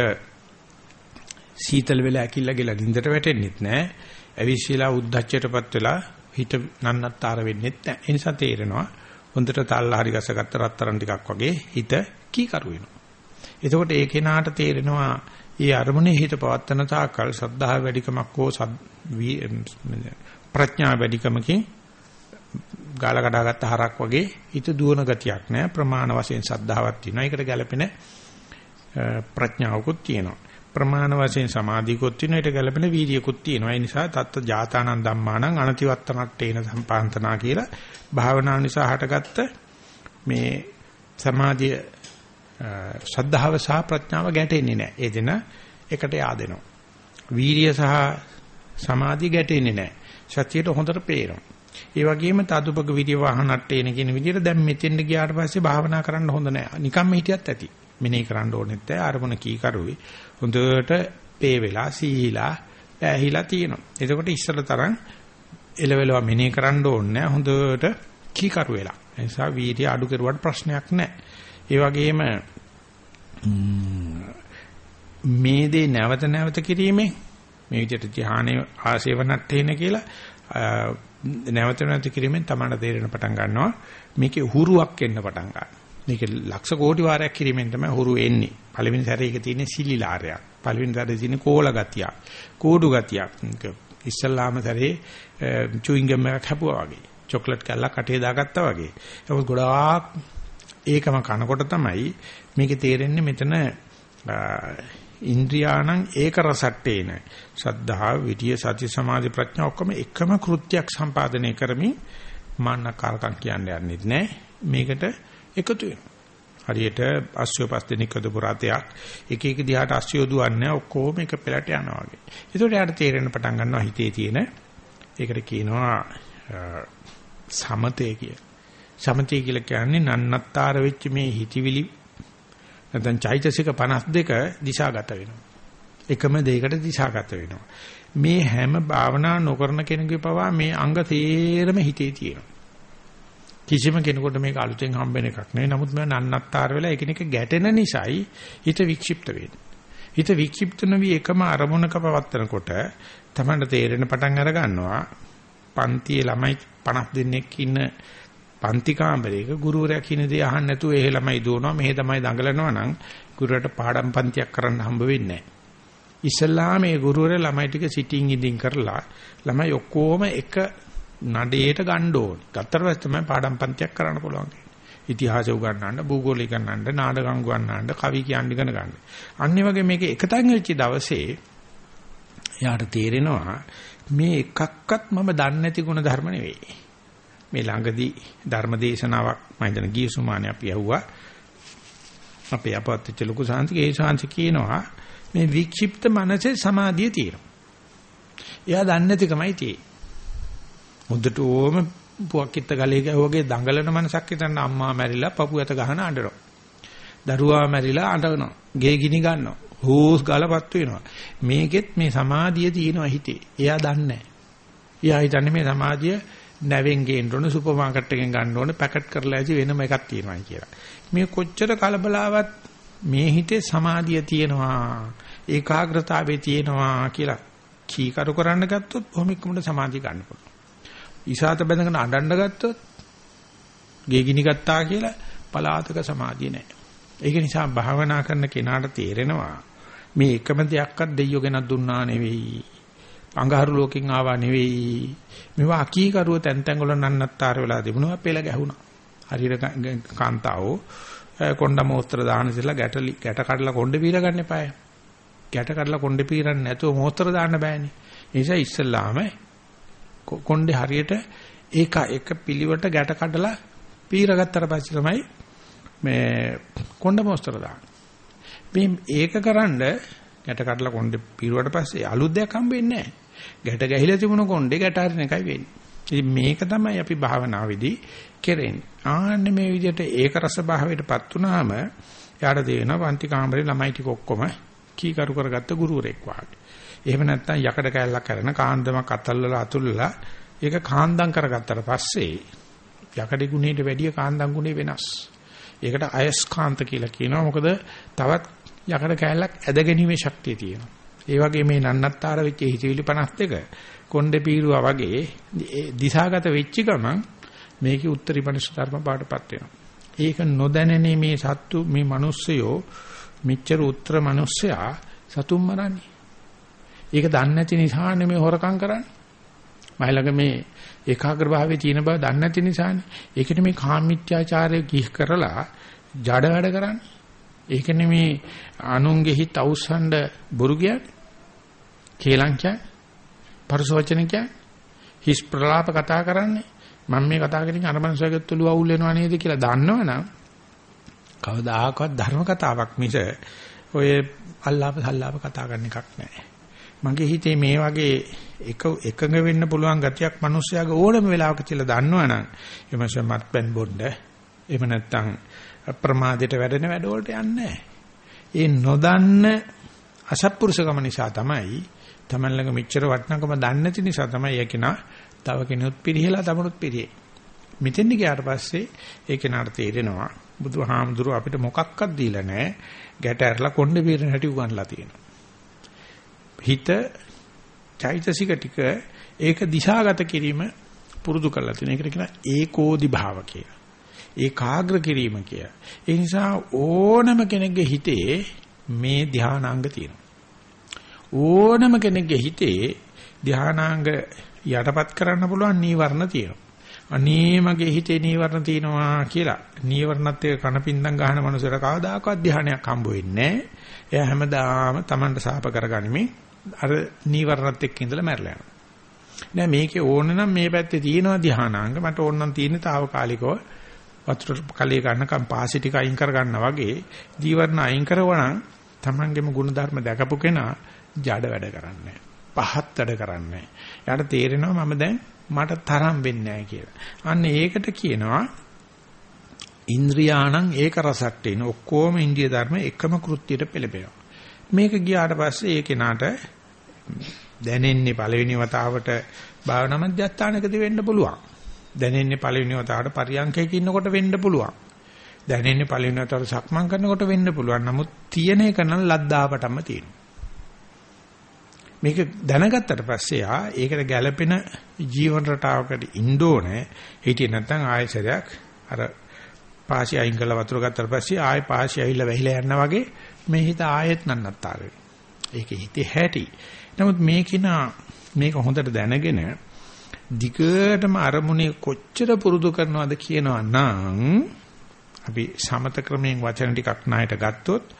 Speaker 1: සීතල වෙලා ඇකිල්ල ගිලා නින්දට වැටෙන්නෙත් නැහැ. ඇවිස්සීලා උද්දච්චයටපත් වෙලා හිත නන්නත්තර වෙන්නෙත් නැහැ. ඒ නිසා තේරෙනවා හොඳට තල්ලා හරි ගසගත්ත රත්තරන් ටිකක් වගේ හිත කීකරු වෙනවා. එතකොට ඒ කෙනාට තේරෙනවා ඒ අරමුණේ හිත පවත්තන තාකල් සද්ධා වැඩිකමක් හෝ ප්‍රඥා වැඩිකමකින් ගාල කඩාගත්ත හරක් වගේ හිත දුවන ගතියක් නෑ ප්‍රමාණ වශයෙන් සද්ධාවක් තියෙනවා. ඒකට ගැළපෙන ප්‍රඥාවකුත් තියෙනවා. ප්‍රමාණ වශයෙන් සමාධියකුත් තියෙනවා. ඊට ගැළපෙන වීර්යකුත් තියෙනවා. ඒ නිසා තත්ත ජාතානං ධම්මානං අනතිවත්තනට්ඨේන සම්පාන්තනා කියලා භාවනා නිසා හටගත්ත මේ සමාධිය ශ්‍රද්ධාව සහ ප්‍රඥාව ගැටෙන්නේ නැහැ. ඒ දෙන එකට yaadෙනවා. වීරිය සහ සමාධිය ගැටෙන්නේ නැහැ. සත්‍යයට හොඳට පේනවා. ඒ වගේම තදුපක විරිය වාහනට්ටේන කියන විදිහට දැන් මෙතෙන්ට ගියාට පස්සේ භාවනා කරන්න හොඳ නැහැ. නිකම්ම හිටියත් ඇති. මෙනෙහි කරන්න ඕනෙත් නැහැ. අරමුණ කී කරුවේ. හොඳට පේ වෙලා සීහිලා ඇහිලා තියෙනවා. එතකොට ඉස්සර තරම් එලවෙලව මෙනෙහි කරන්න ඕනේ නැහැ. හොඳට කී කරු වෙලා. ඒ නිසා වීර්ය අඩු කරුවට ප්‍රශ්නයක් නැහැ. ඒ වගේම මේ දේ නැවත නැවත කිරීමෙන් මේ විදිහට ධ්‍යානයේ ආසේවනට්ඨේන කියලා නැවත නැවත කිරීමෙන් තමයි තේරෙන පටන් ගන්නවා. මේකේ හුරුවක් එන්න පටන් ගන්නවා. මේක ලක්ෂ කෝටි වාරයක් කිරීමෙන් තමයි හුරු එන්නේ. පළවෙනි සැරේ එක තියෙන සිලිලාරයක්. පළවෙනි සැරේ තියෙන කෝල ගතියක්. කෝඩු ගතියක්. ඉස්සල්ලාම සැරේ චුයින් ගම් එකක් හැපුවා වගේ. චොක්ලට් කැල්ලක් කටේ දාගත්තා වගේ. ඒක ගොඩාක් ඒකම කනකොට තමයි මේකේ තේරෙන්නේ මෙතන ඉන්ද්‍රියාණං ඒක රසට්ටේන සද්ධා විරිය සති සමාධි ප්‍රඥා ඔක්කොම එකම කෘත්‍යයක් සම්පාදනය කරමින් මාන්නකාරකම් කියන්නේ යන්නේ නැහැ මේකට එකතු වෙනවා. හරියට අස්සිය පස් දෙනෙක් හදපු රතයක් එක එක දිහාට අස්සිය දුවන්නේ ඔක්කොම එක පෙළට යනවා වගේ. ඒකට යාට තේරෙන්න පටන් ගන්නවා හිතේ තියෙන ඒකට කියනවා සමතය කියලා. සමතය කියලා කියන්නේ නන්නත්තර වෙච්ච මේ හිතවිලි නැත්නම් චෛතසික 52 දිශාගත වෙනවා. එකම දෙයකට දිශාගත වෙනවා. මේ හැම භාවනා නොකරන කෙනෙකුගේ පවා මේ අංග තේරම හිතේ තියෙනවා. කිසිම කෙනෙකුට මේක අලුතෙන් හම්බෙන එකක් නෙවෙයි. නමුත් මේ නන්නත්තර වෙලා එකිනෙක ගැටෙන නිසායි හිත වික්ෂිප්ත වෙන්නේ. හිත වික්ෂිප්ත නොවි එකම අරමුණක පවත්නකොට තමයි තේරෙන පටන් අර ගන්නවා. පන්තියේ ළමයි 50 දෙනෙක් ඉන්න පන්ති කාමරයක ගුරුවරයා කියන දේ අහන්න නැතුව එහෙ ළමයි දුවනවා මෙහෙ තමයි දඟලනවා නම් ගුරුවරට පාඩම් පන්තියක් කරන්න හම්බ වෙන්නේ නැහැ. ඉස්ලාම මේ ගුරුවරයා ළමයි ටික සිටින් ඉඳින් කරලා ළමයි ඔක්කොම එක නඩේට ගන්න ඕනේ. ගත්තට පස්සේ තමයි පාඩම් පන්තියක් කරන්න පුළුවන්. ඉතිහාසය උගන්වන්න, භූගෝලය උගන්වන්න, නාටකම් උගන්වන්න, කවි කියන්න ඉගෙන ගන්න. අනිත් වගේ මේක එකතෙන් වෙච්ච දවසේ යාට තේරෙනවා මේ එකක්වත් මම දන්නේ නැති ගුණ ධර්ම නෙවෙයි. මේ ළඟදී ධර්මදේශනාවක් මම හිතන ගිය සුමානේ අපි ඇහුවා අපේ අපවත් ලොකු සාන්තික ඒ ශාන්ති කියනවා මේ වික්ෂිප්ත මනසේ සමාධිය තියෙනවා. එයා දන්නේ නැතිකමයි තියෙන්නේ. මුද්දට ඕම පුවක්කිට ගලේ ගැහුවගේ දඟලන මනසක් හිටන්න අම්මා මැරිලා පපු ඇත ගහන අඬනවා. දරුවා මැරිලා අඬනවා. ගේ ගිනි ගන්නවා. හෝස් ගලපත් වෙනවා. මේකෙත් මේ සමාධිය තියෙනවා හිතේ. එයා දන්නේ නැහැ. එයා හිතන්නේ මේ සමාධිය නැවෙන් ගේන්න ඕනේ සුපර් මාකට් එකෙන් ගන්න ඕනේ පැකට් කරලා ඇති වෙනම එකක් තියෙනවා කියලා. මේ කොච්චර කලබලාවක් මේ හිතේ සමාධිය තියෙනවා ඒකාග්‍රතාවයේ තියෙනවා කියලා කීකරු කරන්න ගත්තොත් බොහොම ඉක්මනට සමාධිය ගන්න පුළුවන්. ඉසాత බැඳගෙන අඬන්න ගත්තොත් ගේගිනි ගත්තා කියලා පලාතක සමාධිය නැහැ. ඒක නිසා භාවනා කරන කෙනාට තේරෙනවා මේ එකම දෙයක්වත් දෙයියෝ ගෙනත් දුන්නා නෙවෙයි. අඟහරු ලෝකෙන් ආවා නෙවෙයි. මේවා අකීකරුව තැන් තැන් වල නන්නත්තර වෙලා තිබුණා පෙළ ගැහුණා. හරියට කාන්තාවෝ කොණ්ඩ මෝස්තර දාන ඉස්සලා ගැට ගැට කඩලා කොණ්ඩේ පීර ගන්න එපාය. ගැට කඩලා කොණ්ඩේ පීරන්නේ නැතුව මෝස්තර දාන්න බෑනේ. ඒ නිසා ඉස්සල්ලාම කොණ්ඩේ හරියට ඒක එක පිළිවෙලට ගැට කඩලා පීරගත්තට පස්සේ තමයි මේ කොණ්ඩ මොස්තර දාන්නේ. මේ ඒක කරන්ඩ ගැට කඩලා කොණ්ඩේ පීරුවට පස්සේ අලුත් දෙයක් හම්බෙන්නේ නැහැ. ගැට ගැහිලා තිබුණ කොණ්ඩේ ගැට හරින එකයි වෙන්නේ. ඉතින් මේක තමයි අපි භාවනාවේදී කෙරෙන්නේ. ආන්න මේ විදිහට ඒක රස භාවයටපත් වුනහම යාට දෙනවා පන්ති කාමරේ ළමයි ටික ඔක්කොම කීකරු කරගත්ත ගුරුවරෙක් වාගේ. එහෙම නැත්නම් යකඩ කැල්ලක් කරන කාන්දමක් අතල්ලලා අතුල්ලලා ඒක කාන්දම් කරගත්තට පස්සේ යකඩ ගුණයට වැඩිය කාන්දම් ගුණේ වෙනස්. ඒකට අයස්කාන්ත කියලා කියනවා. මොකද තවත් යකඩ කැල්ලක් ඇදගැනීමේ ශක්තිය තියෙනවා. ඒ වගේ මේ නන්නත්තර වෙච්ච හිතවිලි 52 කොණ්ඩේ පීරුවා වගේ දිශාගත වෙච්ච ගමන් මේකේ උත්තරී මනුෂ්‍ය ධර්ම පාඩපත් වෙනවා. ඒක නොදැනනේ මේ සත්තු මේ මිනිස්සයෝ මෙච්චර උත්තර මිනිස්සයා සතුම් මරන්නේ. ඒක දන්නේ නැති නිසානේ මේ හොරකම් කරන්නේ. මයිලඟ මේ ඒකාග්‍ර භාවයේ තියෙන බව දන්නේ නැති නිසානේ. ඒකට මේ කාමීත්‍යාචාරය කිහ කරලා ජඩ වැඩ කරන්නේ. ඒකනේ මේ අනුන්ගේ හිත අවුස්සන්න බොරු කියන්නේ. කේලම් කියන්නේ. පරසවචන කියන්නේ. හිස් ප්‍රලාප කතා කරන්නේ. මම මේ කතා කරන්නේ අර මනුස්සයගේ තුළු අවුල් වෙනව නේද කියලා දන්නවනම් කවදාකවත් ධර්ම කතාවක් මිස ඔය අල්ලාප සල්ලාප කතා කරන එකක් නෑ. මගේ හිතේ මේ වගේ එක එකඟ වෙන්න පුළුවන් ගතියක් මිනිස්සයාගේ ඕනම වෙලාවක කියලා දන්නවනම් එමස මත්පැන් බොන්න එහෙම නැත්නම් අප්‍රමාදයට වැඩෙන වැඩ වලට යන්නේ ඒ නොදන්න අසත්පුරුෂකම නිසා තමයි තමන් ළඟ මෙච්චර වටිනකම දන්නේ නැති නිසා තමයි යකිනා තව කෙනෙකුත් පිරිහිලා තමනුත් පිරිහේ. මෙතෙන් ගියාට පස්සේ ඒ කෙනාට තේරෙනවා බුදුහාමුදුරුව අපිට මොකක්වත් දීලා නැහැ. ගැට ඇරලා කොණ්ඩේ පිරෙන හැටි උගන්ලා තියෙනවා. හිත චෛතසික ටික ඒක දිශාගත කිරීම පුරුදු කරලා තියෙන. ඒකට කියනවා ඒකෝදි භාව කියලා. ඒකාග්‍ර කිරීම කියලා. ඒ නිසා ඕනම කෙනෙක්ගේ හිතේ මේ ධානාංග තියෙනවා. ඕනම කෙනෙක්ගේ හිතේ ධානාංග යටපත් කරන්න පුළුවන් නීවරණ තියෙනවා. අනේ මගේ හිතේ නීවරණ තියෙනවා කියලා නීවරණත් එක්ක කනපින්දම් ගහන මනුස්සයට කවදාකවත් ධානයක් හම්බ වෙන්නේ නැහැ. එයා හැමදාම Tamanට සාප කරගනිමින් අර නීවරණත් එක්ක ඉඳලා මැරලා යනවා. නෑ මේකේ ඕන නම් මේ පැත්තේ තියෙනවා ධානාංග මට ඕන නම් තියෙන්නේ తాවකාලිකව වතුර කලිය ගන්නකම් පාසි ටික අයින් කර ගන්නවා වගේ දීවරණ අයින් කරවනම් තමන්ගේම ಗುಣධර්ම දැකපු කෙනා ජඩ වැඩ කරන්නේ පහත් වැඩ කරන්නේ එයාට තේරෙනවා මම දැන් මට තරම් වෙන්නේ නැහැ කියලා. අන්න ඒකට කියනවා ඉන්ද්‍රියාණං ඒක රසට්ටේන ඔක්කොම ඉන්දිය ධර්ම එකම කෘත්‍යයට පෙළඹෙනවා. මේක ගියාට පස්සේ ඒ කෙනාට දැනෙන්නේ පළවෙනි වතාවට භාවනා මධ්‍යස්ථානකදී වෙන්න පුළුවන්. දැනෙන්නේ පළවෙනි වතාවට පරියන්කයක ඉන්නකොට වෙන්න පුළුවන්. දැනෙන්නේ පළවෙනි වතාවට සක්මන් කරනකොට වෙන්න පුළුවන්. නමුත් තියෙන එක නම් ලද්දාවටම තියෙනවා. මේක දැනගත්තට පස්සේ ආ ඒකට ගැළපෙන ජීවන රටාවකට ඉන්න ඕනේ. හිටියේ නැත්නම් ආයෙසරයක් අර පාසි අයින් කළ වතුර ගත්තට පස්සේ ආයෙ පාසි ඇවිල්ලා වැහිලා යනවා වගේ මේ හිත ආයෙත් නන්නත්තර වෙනවා. ඒකේ හිතේ හැටි. නමුත් මේකින මේක හොඳට දැනගෙන දිගටම අරමුණේ කොච්චර පුරුදු කරනවද කියනවා නම් අපි සමත ක්‍රමයෙන් වචන ටිකක් ණයට ගත්තොත්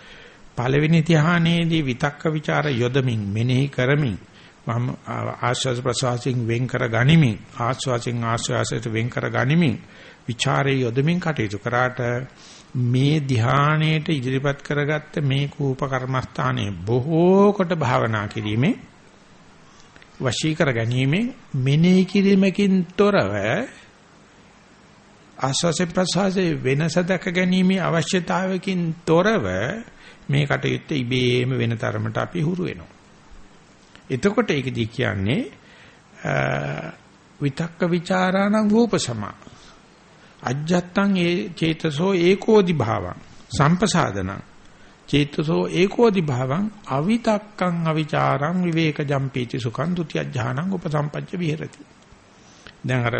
Speaker 1: පළවෙනි ධ්‍යානයේදී විතක්ක ਵਿਚාර යොදමින් මෙනෙහි කරමින් මම ආශ්වාස ප්‍රශ්වාසයෙන් වෙන් කර ගනිමින් ආශ්වාසයෙන් ආශ්වාසයට වෙන් කර ගනිමින් ਵਿਚාරයේ යොදමින් කටයුතු කරාට මේ ධ්‍යානයට ඉදිරිපත් කරගත්ත මේ කූප කර්මස්ථානයේ බොහෝ කොට භාවනා කිරීමේ වශී කර ගැනීමෙන් මෙනෙහි කිරීමකින් තොරව ආස්වාස ප්‍රසවාසයේ වෙනස දැක ගැනීමේ අවශ්‍යතාවයකින් තොරව මේ කටයුත්ත ඉබේම වෙන තරමට අපි හුරු වෙනවා. එතකොට ඒකදී කියන්නේ විතක්ක ਵਿਚාරාණං රූප සමා. අජ්ජත්තං ඒ චේතසෝ ඒකෝදි භාවං සම්පසාදනං චේතසෝ ඒකෝදි භාවං අවිතක්කං අවිචාරං විවේක ජම්පීති සුඛං ဒ ුතිය ඥානං උපසම්පච්ච විහෙරති දැන් අර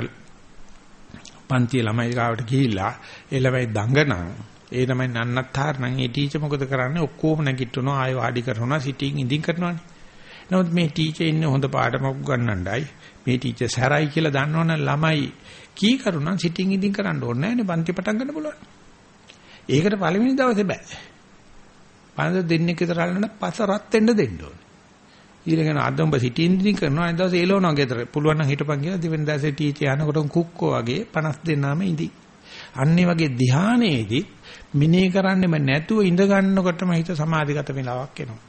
Speaker 1: පන්ති ළමයි ගාවට ගිහිල්ලා ඒ ළමයි දඟනන් ඒ ළමයි නන්නත්තර නම් ඒ ටීචර් මොකද කරන්නේ ඔක්කොම නැගිටිනවා ආයෙ වාඩි කරනවා සිටින් ඉඳින් කරනවානේ නමුත් මේ ටීචර් ඉන්නේ හොඳ පාඩමක් ගන්නණ්ඩයි මේ ටීචර් සැරයි කියලා දන්නවනම් ළමයි කී කරුණා සිටින් ඉඳින් කරන්න ඕනේ නැහැනේ පන්ති පටන් ගන්න පුළුවන්. ඒකට පළවෙනි දවසේ බෑ. පන්ද දෙන්නෙක් විතර අල්ලන පස රත් වෙන්න දෙන්න ඕනේ. ඊළඟට අද උඹ සිටින්දි කරනවා අනිත් දවසේ එළවනවා ගෙදර. පුළුවන් නම් හිටපන් කියලා දෙවෙනි දවසේ ටීචර් යනකොට කුක්කෝ වගේ 50 දෙනාම ඉඳි. අන්නේ වගේ ධානයේදී මිනේ කරන්නෙම නැතුව ඉඳ ගන්නකොටම හිත සමාධිගත වෙලාවක් එනවා.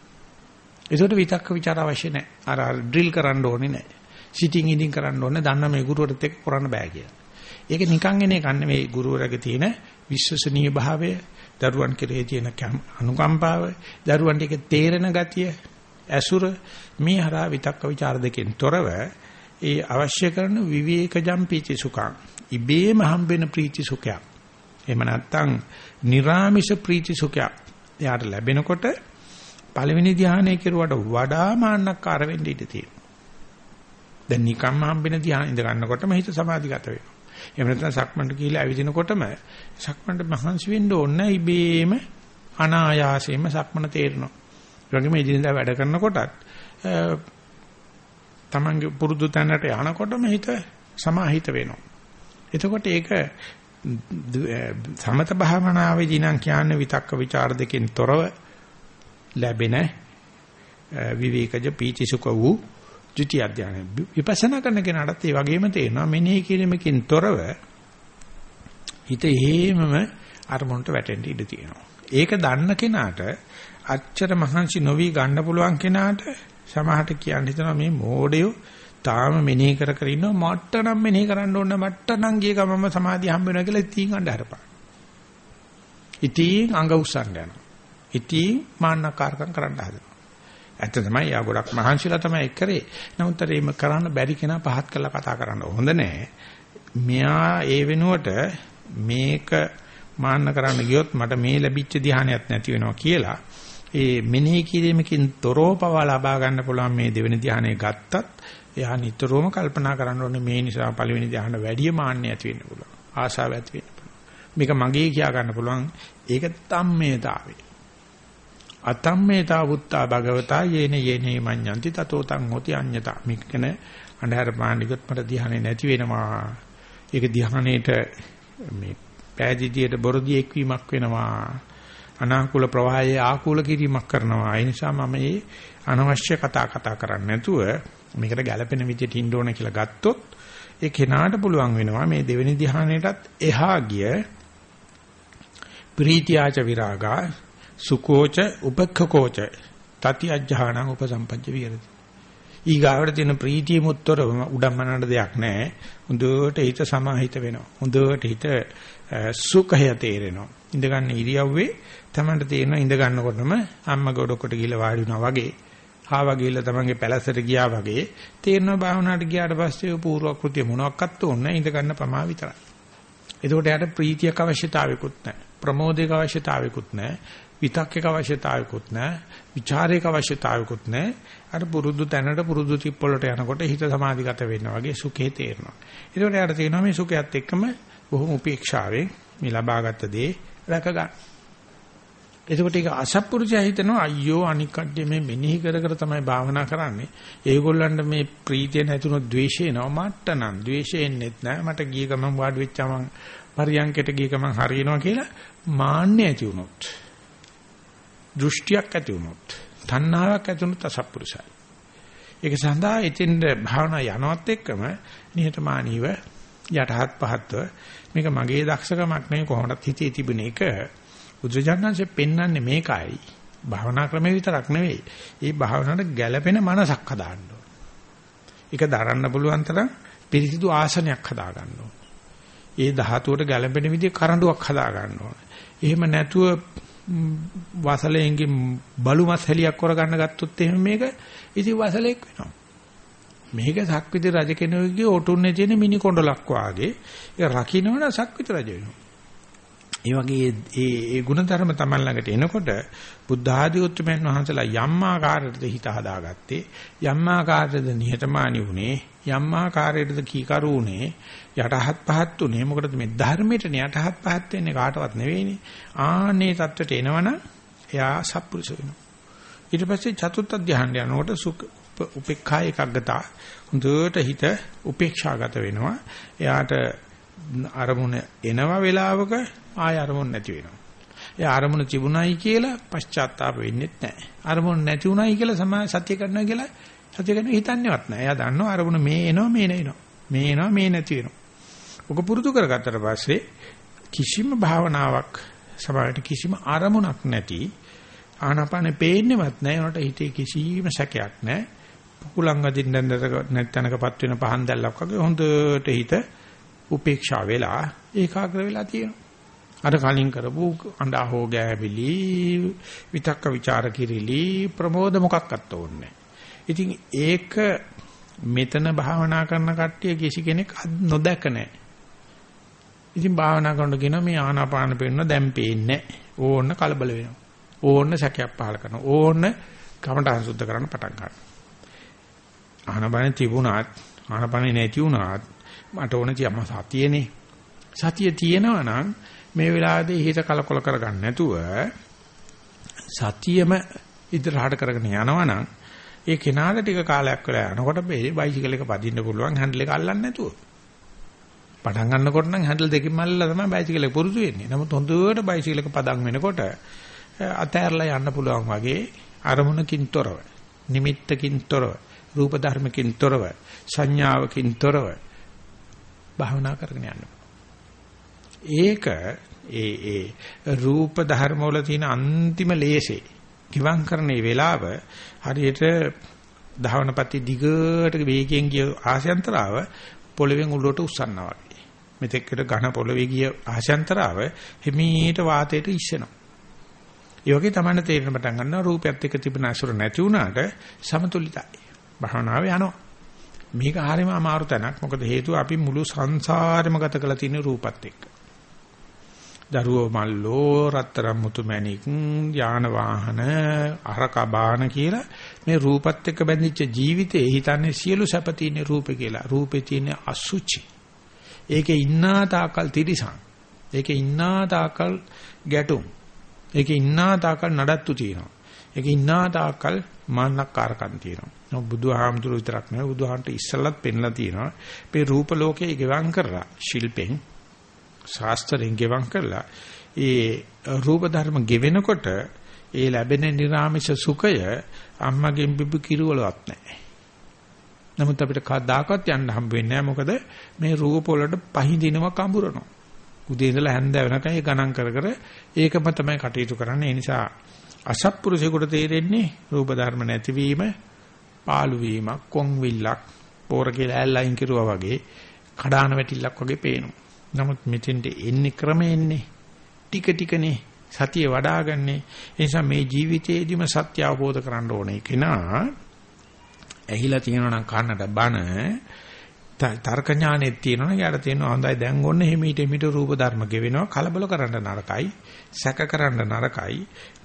Speaker 1: ඒකට විතක්ක ਵਿਚාර අවශ්‍ය නැහැ. අර ඩ්‍රිල් කරන්න ඕනේ නැහැ. සිටින් ඉඳින් කරන්න ඕනේ. දන්න මේ ගුරුවරට එක්ක කරන්න බෑ කියලා. ඒක නිකන් එන එකක් නෙමෙයි ගුරුවරගේ තියෙන විශ්වසනීය භාවය, දරුවන් කෙරෙහි තියෙන අනුකම්පාව, දරුවන්ට ඒක තේරෙන ගතිය, ඇසුර මේ හරහා විතක්ක ਵਿਚාර දෙකෙන් තොරව ඒ අවශ්‍ය කරන විවේකජම් පීති සුඛං ඉබේම හම්බෙන ප්‍රීති සුඛයක්. එහෙම නැත්නම් निराமிෂ ප්‍රීති සුඛයක්. එයාට ලැබෙනකොට පළවෙනි ධානය කෙරුවට වඩා මාන්නක්කාර වෙන්න ඉඩ තියෙනවා. දැන් නිකම්ම හම්බෙන ධානය ඉඳ ගන්නකොටම හිත සමාධිගත වෙනවා. එහෙම නැත්නම් සක්මන්ට කියලා ඇවිදිනකොටම සක්මන්ට මහන්සි වෙන්න ඕනේ ඉබේම අනායාසයෙන්ම සක්මන තේරෙනවා. ඒ වගේම ඉදින්දා වැඩ කරනකොටත් තමන්ගේ පුරුදු තැනට යනකොටම හිත සමාහිත වෙනවා. එතකොට ඒක සමත භාවනාවේදී නම් කියන්නේ විතක්ක ਵਿਚාර දෙකෙන් තොරව ලැබෙන විවේකජ පීතිසුඛ වූ ද්විතිය අධ්‍යානය. විපස්සනා කරන කෙනාටත් ඒ වගේම තේරෙනවා මෙනෙහි කිරීමකින් තොරව හිත හේමම අරමුණට වැටෙන්න ඉඩ තියෙනවා. ඒක දන්න කෙනාට අච්චර මහන්සි නොවි ගන්න පුළුවන් කෙනාට සමහරට කියන්න හිතනවා මේ මෝඩයෝ තාම මෙනෙහි කර කර ඉන්නවා මට්ට නම් මෙනෙහි කරන්න ඕන මට්ට නම් ගිය ගමම සමාධිය හම්බ වෙනවා කියලා ඉතින් අඬ හරපා. ඉතින් අඟ උස්සන්න යනවා. ඉතින් මාන්නකාරකම් කරන්න හදනවා. ඇත්ත තමයි යා ගොඩක් මහන්සිලා තමයි කරේ. නමුත් අර එහෙම කරන්න බැරි කෙනා පහත් කළා කතා කරන්න හොඳ නෑ. මෙයා ඒ වෙනුවට මේක මාන්න කරන්න ගියොත් මට මේ ලැබිච්ච ධානයක් නැති වෙනවා කියලා ඒ මෙනෙහි කිරීමකින් තොරව පවා ලබා ගන්න පුළුවන් මේ දෙවෙනි ධානය ගත්තත් එයා නිතරම කල්පනා කරන්න ඕනේ මේ නිසා පළවෙනි ධානය වැඩි මාන්නය ඇති වෙන්න පුළුවන්. ආශාව ඇති වෙන්න පුළුවන්. මේක මගේ කියා ගන්න පුළුවන්. ඒක තම්මේතාවේ. අතම්මේතා වුත්තා භගවතා යේන යේනේ මඤ්ඤන්ති තතෝ තං හොති අඤ්ඤතා. මේකන අන්ධහර පාණ්ඩිකත් මට ධානය නැති වෙනවා. ඒක ධානයේට මේ පෑදීදියට බොරදී එක්වීමක් වෙනවා. අනාකූල ප්‍රවාහයේ ආකූල කිරීමක් කරනවා. ඒ නිසා මම මේ අනවශ්‍ය කතා කතා කරන්නේ නැතුව මේකට ගැළපෙන විදිහට ඉන්න ඕන කියලා ගත්තොත් ඒ කෙනාට පුළුවන් වෙනවා මේ දෙවෙනි ධ්‍යානයටත් එහා ගිය ප්‍රීතියාච විරාගා සුකෝච උපක්ඛකෝච තති අජ්ජහාණං උපසම්පජ්ජ විහෙරති. ඊගාවට තියෙන ප්‍රීතිය මුත්තර උඩම්මනට දෙයක් නැහැ. හොඳට හිත සමාහිත වෙනවා. හොඳට හිත සුඛය තේරෙනවා. ඉඳ ගන්න ඉරියව්වේ තමන්ට තේරෙනවා ඉඳ ගන්නකොටම අම්මා ගොඩකට ගිහලා වාඩි වුණා වගේ ආවා ගිහලා තමන්ගේ පැලසට ගියා වගේ තේරෙනවා භාවනාවට ගියාට පස්සේ පූර්ව කෘත්‍ය මොනක්වත් ඕනේ ඉඳ ගන්න ප්‍රමා විතරයි. එතකොට යාට ප්‍රීතියක අවශ්‍යතාවයකුත් නැහැ. ප්‍රමෝදයක අවශ්‍යතාවයකුත් නැහැ. විතක්කේක අවශ්‍යතාවයකුත් නැහැ. ਵਿਚාරයක අවශ්‍යතාවයකුත් නැහැ. අර පුරුදු තැනට පුරුදු තිප්පලට යනකොට හිත සමාධිගත වෙනවා වගේ සුඛේ තේරෙනවා. එතකොට යාට තේරෙනවා මේ සුඛයත් එක්කම බොහොම උපේක්ෂාවෙන් මේ ලබාගත් දේ රැක ගන්න. එතකොට ඒක අසත්පුරුෂය හිතනවා අයියෝ අනික් කඩේ මේ මෙනෙහි කර කර තමයි භාවනා කරන්නේ. ඒගොල්ලන්ට මේ ප්‍රීතිය නැතුණු ද්වේෂය එනවා මට නම් ද්වේෂය එන්නේත් නැහැ. මට ගිය ගමන් වාඩි වෙච්චම පරියන්කයට ගිය ගමන් හරියනවා කියලා මාන්නය ඇති වුණොත්. දෘෂ්ටියක් ඇති වුණොත්. තණ්හාවක් ඇති වුණොත් අසත්පුරුෂයි. ඒක සඳහා එතෙන්ද භාවනා යනවත් එක්කම නිහතමානීව යටහත් පහත්ව මේක මගේ දක්ෂකමක් නෙවෙයි කොහොමදත් හිතේ තිබුණ එක බුදුජානන්සේ පෙන්වන්නේ මේකයි. භාවනා ක්‍රමේ විතරක් නෙවෙයි. මේ භාවනාවට ගැළපෙන මනසක් හදාන්න ඕන. ඒක දරන්න පුළුවන් තරම් පිරිසිදු ආසනයක් හදා ගන්න ඕන. ඒ ධාතුවට ගැළපෙන විදිහේ කරඬුවක් හදා ගන්න ඕන. එහෙම නැතුව වසලෙන්ගේ බලු මස් හැලියක් කරගන්න ගත්තොත් එහෙම මේක ඉතින් වසලෙක් වෙනවා. මේක සක්විති රජ කෙනෙකුගේ ඔටුන්නේ තියෙන මිනි කොණ්ඩලක් වාගේ ඒක රකින්නවන සක්විති රජ වෙනවා. ඒ වගේ ඒ ඒ ಗುಣධර්ම Taman ළඟට එනකොට බුද්ධ ආදී උත්තරමයන් වහන්සලා යම් ආකාරයකද හිත හදාගත්තේ යම් ආකාරයකද නිහතමානී වුණේ යම් ආකාරයකද කීකරු වුණේ යටහත් පහත් උනේ මොකටද මේ ධර්මයට යටහත් පහත් වෙන්නේ? කාටවත් නෙවෙයිනේ. ආනේ தත්වට එනවනම් එයා සත්පුරුෂ වෙනවා. ඊට පස්සේ චතුත්ථ ධ්‍යාන යනකොට සුඛ උපේක්ඛා එකග්ගතා හොඳට හිත උපේක්ෂාගත වෙනවා. එයාට අරමුණ එනව වෙලාවක ආය අරමුණ නැති වෙනවා. ඒ අරමුණ තිබුණයි කියලා පශ්චාත්තාප වෙන්නේ නැහැ. අරමුණ නැති උනායි කියලා සමා සත්‍ය කරනවා කියලා සත්‍ය කරන හිතන්නේවත් නැහැ. එයා දන්නවා අරමුණ මේ එනවා මේ නැිනවා. මේ එනවා මේ නැති වෙනවා. ඔක පුරුදු කරගත්තට පස්සේ කිසිම භාවනාවක් සමාජයට කිසිම අරමුණක් නැති ආනාපානෙ පේන්නේවත් නැහැ. උනට හිතේ කිසිම සැකයක් නැහැ. පුකුලං වදින්න නැත්නම්කපත් වෙන පහන් දැල්ලක් වගේ හොඳට හිත උපේක්ෂා වෙලා ඒකාග්‍ර වෙලා තියෙනවා. අර කලින් කරපු අඬා හෝ ගෑවිලි විතක්ක ਵਿਚාර කිරිලි ප්‍රමෝද මොකක්වත් ඕනේ ඉතින් ඒක මෙතන භාවනා කරන කට්ටිය කිසි කෙනෙක් නොදැක නැහැ. ඉතින් භාවනා කරනකොට කියනවා මේ ආනාපාන පේන්න දැන් පේන්නේ ඕන්න කලබල වෙනවා. ඕන්න සැකයක් පහල කරනවා. ඕන්න කමටහන් සුද්ධ කරන්න පටන් ගන්නවා. ආනාපාන තිබුණාත් ආනාපාන නැති වුණාත් මට ඕන තියම සතියනේ. සතිය තියෙනවා නම් මේ වෙලාවේදී හිත කලකොල කරගන්න නැතුව සතියම ඉදිරියට කරගෙන යනවා නම් ඒ කෙනාට ටික කාලයක් වෙලා යනකොට මේ බයිසිකල් එක පදින්න පුළුවන් හැන්ඩල් එක අල්ලන්නේ නැතුව. පටන් ගන්නකොට නම් හැන්ඩල් දෙකකින් මල්ලලා තමයි බයිසිකල් එක පුරුදු වෙන්නේ. නමුත් හොඳට බයිසිකල් එක පදම් වෙනකොට අතෑරලා යන්න පුළුවන් වගේ අරමුණකින් තොරව, නිමිත්තකින් තොරව, රූප ධර්මකින් තොරව, සංඥාවකින් තොරව භාවනා කරගෙන යන්න. ඒක ඒ ඒ රූප ධර්ම වල තියෙන අන්තිම ලේසේ ගිවං කරන වෙලාව හරියට ධාවනපති දිගට වේගයෙන් ගිය ආශයන්තරාව පොළවෙන් උඩට උස්සනවා වගේ. මෙතෙක්කට ඝන පොළවේ ගිය ආශයන්තරාව හිමීට වාතයට ඉස්සෙනවා. ඒ වගේ තමයි තේරෙන පටන් ගන්නවා රූපයත් එක්ක තිබෙන අසුර නැති වුණාට සමතුලිතයි. භාවනාව යනවා. මේක හරියම අමාරු තැනක්. මොකද හේතුව අපි මුළු සංසාරෙම ගත කරලා තියෙන රූපත් එක්ක. දරුවෝ මල්ලෝ රත්තරන් මුතු මැණික් යාන වාහන අරක බාන කියලා මේ රූපත් එක්ක බැඳිච්ච ජීවිතේ හිතන්නේ සියලු සැප තියෙන රූපේ කියලා. රූපේ තියෙන අසුචි. ඒකේ ඉන්නා තාකල් තිරිසන්. ඒකේ ඉන්නා තාකල් ගැටුම්. ඒකේ ඉන්නා තාකල් නඩත්තු තියෙනවා. ඒකේ ඉන්නා තාකල් මාන්නක්කාරකම් තියෙනවා. බුදුහාමුදුරුවෝ විතරක් නෙවෙයි බුදුහාන්ට ඉස්සල්ලත් පෙන්ලා තියෙනවා. මේ රූප ලෝකේ ගෙවම් කරලා ශිල්පෙන් ශාස්ත්‍රයෙන් ගෙවම් කරලා ඒ රූප ධර්ම ගෙවෙනකොට ඒ ලැබෙන නිර්ාමිෂ සුඛය අම්මගෙන් බිබු කිරුවලවත් නැහැ. නමුත් අපිට කවදාකවත් යන්න හම්බ වෙන්නේ නැහැ මොකද මේ රූප වලට පහඳිනව කඹරනවා. උදේ ඉඳලා හැන්ද වෙනකන් ඒ ගණන් කර කර ඒකම තමයි කටයුතු කරන්නේ. ඒ නිසා අසත්පුරුෂයෙකුට තේරෙන්නේ රූප ධර්ම නැතිවීම, පාළු වීමක්, කොන් විල්ලක්, පෝර කියලා ඇල්ලයින් කිරුවා වගේ කඩාන වැටිල්ලක් වගේ පේනවා. නමුත් මෙතෙන්ට එන්නේ ක්‍රමෙන්නේ ටික ටිකනේ සතිය වඩ아가න්නේ. ඒ නිසා මේ ජීවිතේදීම සත්‍ය අවබෝධ කරගන්න ඕනේ කෙනා ඇහිලා තියෙනවා නම් කන්නට බන තර්ක ඥානෙත් තියෙනවා යාට තියෙනවා හොඳයි දැන් ඔන්න හිමීට හිමීට රූප ධර්ම ගෙවෙනවා කලබල කරන්න නරකයි සැක කරන්න නරකයි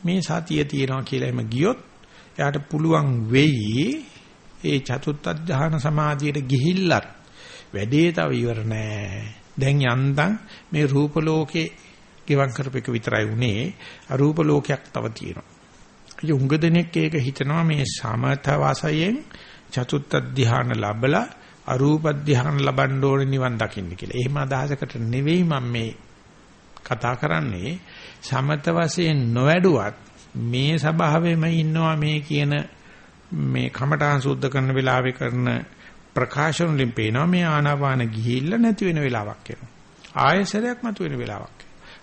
Speaker 1: මේ සතිය තියෙනවා කියලා එම ගියොත් එයාට පුළුවන් වෙයි ඒ චතුත්ථ ධාන සමාධියට ගිහිල්ලත් වැඩේ තව ඉවර නෑ දැන් යන්තම් මේ රූප ලෝකේ ගෙවම් කරපෙක විතරයි උනේ අරූප ලෝකයක් තව තියෙනවා. ඒ උඟ දෙනෙක් ඒක හිතනවා මේ සමත වාසයෙන් චතුත්ථ ධ්‍යාන ලැබලා අරූප ධ්‍යාන ලබන්න ඕනේ නිවන් දකින්න කියලා. එහෙම අදහසකට නෙවෙයි මම මේ කතා කරන්නේ සමත වශයෙන් නොවැඩුවත් මේ ස්වභාවයෙම ඉන්නවා මේ කියන මේ කමඨාන් සුද්ධ කරන වෙලාවේ කරන ප්‍රකාශන වලින් පේනවා මේ ආනාපාන ගිහිල්ලා නැති වෙන වෙලාවක් එනවා. ආයසරයක් මතු වෙන වෙලාවක්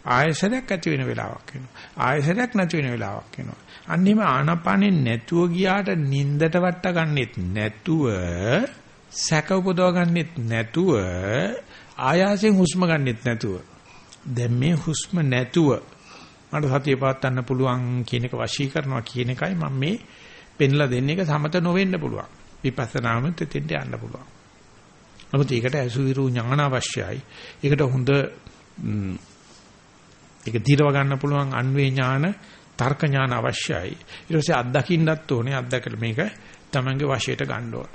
Speaker 1: ආයසරයක් ඇති වෙන වෙලාවක් එනවා. ආයසරයක් නැති වෙන වෙලාවක් එනවා. අන්නේම ආනාපානෙ නැතුව ගියාට නින්දට වට ගන්නෙත් නැතුව සැක උපදව ගන්නෙත් නැතුව ආයාසයෙන් හුස්ම ගන්නෙත් නැතුව දැන් මේ හුස්ම නැතුව මට සතිය පවත්වන්න පුළුවන් කියන එක වශී කරනවා කියන එකයි මම මේ පෙන්ලා දෙන්නේ ඒක සමත නොවෙන්න පුළුවන්. විපස්සනාම තෙතෙන්ට යන්න පුළුවන්. නමුත් ඒකට අසුවිරු ඥාන අවශ්‍යයි. ඒකට හොඳ ඒක දිරව ගන්න පුළුවන් අන්වේ ඥාන, තර්ක ඥාන අවශ්‍යයි. ඊට පස්සේ අත්දකින්නත් ඕනේ. අත්දකලා මේක තමන්ගේ වශයට ගන්න ඕන.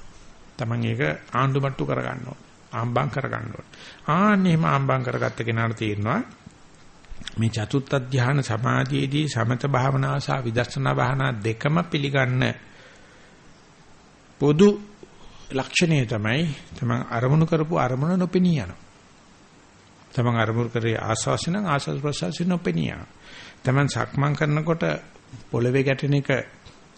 Speaker 1: තමන් ඒක ආණ්ඩුමට්ටු කර ගන්න ඕන. ආම්බම් කර ගන්න ඕන. ආන්න එහෙම ආම්බම් කරගත්ත කෙනාට තේරෙනවා මේ චතුත්ථ ධානය සමාධියේදී සමත භාවනාව සහ විදර්ශනා භාවනා දෙකම පිළිගන්න පොදු ලක්ෂණය තමයි තමන් අරමුණු කරපු අරමුණ නොපෙනී යනවා. තමන් අරමුණු කරේ ආස්වාසින ආස්වාස් ප්‍රසවාසින නොපෙනී යනවා. Taman සක්මන් කරනකොට පොළවේ ගැටෙන එක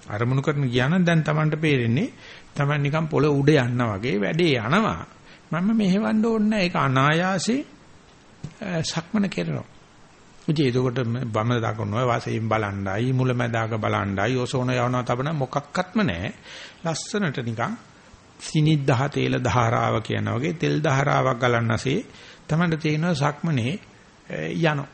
Speaker 1: අරමුණු කරන ගියා නම් දැන් Tamanට පේරෙන්නේ Taman නිකන් පොළ උඩ යනවා වගේ වැඩේ යනවා. මම මෙහෙවන්න ඕනේ නැහැ. ඒක අනායාසේ සක්මන කරනවා. ඉතින් එතකොට වම දකුණු වශයෙන් බලණ්ඩයි මුලැමැදාක බලණ්ඩයි ඔසෝන යවනවා තබන මොකක්වත්ම නැහැ. ලස්සනට නිකන් සිනිද්දහ තේල ධාරාව කියන වගේ තෙල් ධාරාවක් ගලන්නසේ තමයි තේනවා සක්මනේ යනවා.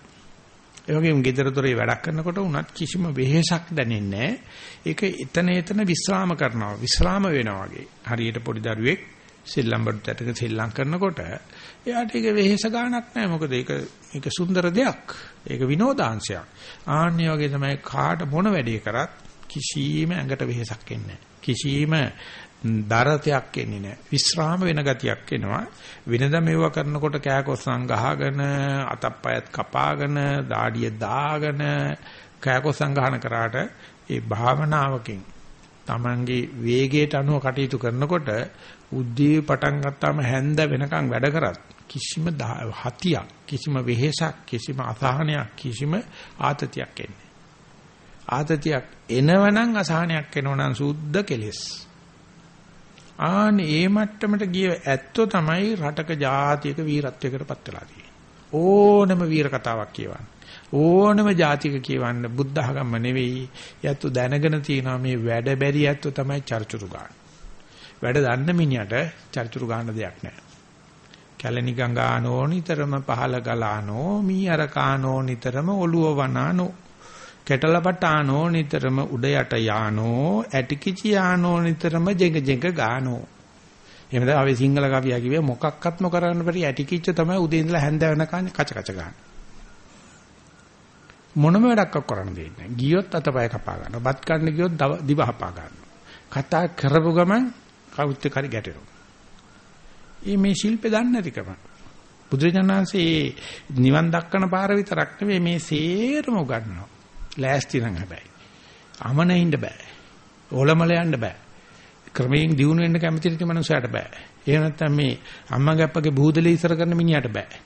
Speaker 1: ඒ වගේම gedaratorේ වැඩක් කරනකොට උනත් කිසිම වෙහෙසක් දැනෙන්නේ නැහැ. ඒක එතන එතන විස්්‍රාම කරනවා. විස්්‍රාම වෙනවා වගේ. හරියට පොඩි දරුවෙක් සෙල්ලම් බඩටක සෙල්ලම් කරනකොට එයාට ඒක වෙහෙස ගන්නක් නැහැ. මොකද ඒක ඒක සුන්දර දෙයක්. ඒක විනෝදාංශයක්. ආන්නේ වගේ තමයි කාට මොන වැඩේ කරත් කිසිම ඇඟට වෙහෙසක් එන්නේ කිසිම දරතයක් එන්නේ නැහැ. විස්්‍රාම වෙන ගතියක් එනවා. වෙනදා මේවා කරනකොට කෑකොස්සන් ගහගෙන අතප්පයත් කපාගෙන දාඩිය දාගෙන කෑකොස්සන් ගහන කරාට ඒ භාවනාවකින් Tamange වේගයට අනුව කටයුතු කරනකොට උද්දී පටන් ගත්තාම හැන්ද වෙනකන් වැඩ කරත් කිසිම හතියක් කිසිම වෙහෙසක් කිසිම අසහනයක් කිසිම ආතතියක් එන්නේ ආතතියක් එනවනම් අසහනයක් එනවනම් සුද්ධ කෙලෙස්. ආන ඒ මට්ටමට ගිය ඇත්තෝ තමයි රටක ජාතියක වීරත්වයකට පත් වෙලා තියෙන්නේ. ඕනම වීර කතාවක් කියවන්න. ඕනම ජාතික කියවන්න බුද්ධ ධර්ම නෙවෙයි. යැත්තු දැනගෙන තියෙනවා මේ වැඩ බැරි යැත්තු තමයි චර්චුරු ගන්න. වැඩ දන්න මිනිහට චර්චුරු ගන්න දෙයක් නැහැ. කැලණි ගංගානෝ නිතරම පහල ගලානෝ මී අර කානෝ නිතරම ඔළුව වනානෝ කෙටලපටානෝ නිතරම උඩ යට යානෝ ඇටිකිචි යානෝ නිතරම ජෙඟ ජෙඟ ගානෝ එහෙම තමයි අපි සිංහල කවියා කිව්වේ මොකක්වත් නොකරන්න බැරි ඇටිකිච්ච තමයි උදේ ඉඳලා හැන්ද වෙනකන් කච කච ගන්න. මොනම වැඩක් කරන්න දෙන්නේ නැහැ. ගියොත් අතපය කපා ගන්නවා. බත් කන්න ගියොත් දිව හපා ගන්නවා. කතා කරපු ගමන් කවුත් කරි ගැටෙනවා. ඒ මේ ශිල්පේ දන්නේ නැතිකම. බුදුරජාණන්සේ නිවන් දක්කන පාර විතරක් නෙවෙයි මේ සේරම උගන්වනවා. ලෑස්ති නම් හැබැයි. අමන ඉන්න බෑ. ඕලමල යන්න බෑ. ක්‍රමයෙන් දියුණු වෙන්න කැමති නැති මනුස්සයට බෑ. එහෙම නැත්නම් මේ අම්මගේ අප්පගේ බූදලේ ඉස්සර කරන මිනිහට බෑ.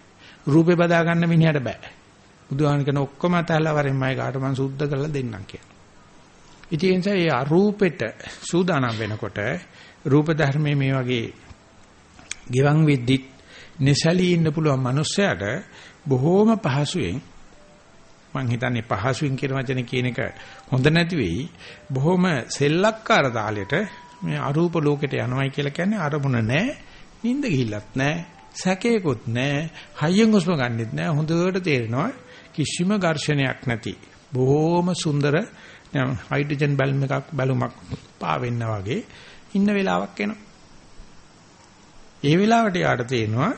Speaker 1: රූපේ බදා ගන්න මිනිහට බෑ. බුදුහාම කියන ඔක්කොම අතහැලා වරෙන් මයි කාට මං සුද්ධ කරලා දෙන්නම් කියලා. ඉතින් ඒ නිසා ඒ අරූපෙට සූදානම් වෙනකොට රූප ධර්මයේ මේ වගේ ගෙවන් වෙද්දිත් නැසලී ඉන්න පුළුවන් මනුස්සයාට බොහෝම පහසුවෙන් මං හිතන්නේ පහසුවෙන් කියන වචනේ කියන එක හොඳ නැති වෙයි. බොහොම සෙල්ලක්කාර තාලෙට මේ අරූප ලෝකෙට යනවයි කියලා කියන්නේ අරමුණ නැහැ නිින්ද ගිහිල්ලත් නැහැ සැකේකුත් නැහැ හයියෙන් හුස්ම ගන්නෙත් නැහැ. හොඳට තේරෙනවා කිසිම ඝර්ෂණයක් නැති බොහොම සුන්දර හයිඩ්‍රජන් බැලුම් එකක් බැලුමක් පාවෙන්න වගේ ඉන්න වෙලාවක් එනවා. ඒ වෙලාවට යාට තේනවා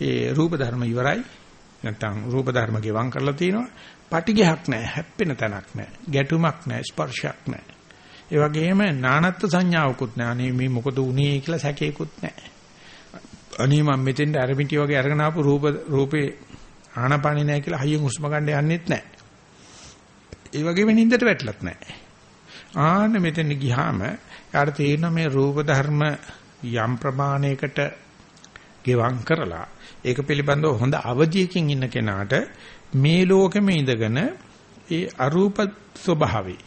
Speaker 1: ඒ රූප ධර්ම ඉවරයි. නැත්තම් රූප ධර්ම ගෙවම් කරලා තිනවා. පටිඝයක් නැහැ, හැප්පෙන තැනක් නැහැ, ගැටුමක් නැහැ, ස්පර්ශයක් නැහැ. ඒ වගේම නානත්ත් සංඥාවකුත් නැහැ. අනේ මේ මොකද උනේ කියලා සැකේකුත් නැහැ. අනේ මම මෙතෙන්ට අරමිටි වගේ අරගෙන ආපු රූප රූපේ ආනපානේ නැහැ කියලා හයියෙන් හුස්ම ගන්න යන්නෙත් නැහැ. ඒ වගේම නින්දට වැටලත් නැහැ. ආන්න මෙතන ගියාම යාට තේරෙනවා මේ රූප ධර්ම යම් ප්‍රමාණයකට ගෙවම් කරලා. ඒක පිළිබඳව හොඳ අවධියකින් ඉන්න කෙනාට මේ ලෝකෙම ඉඳගෙන ඒ අරූප ස්වභාවේ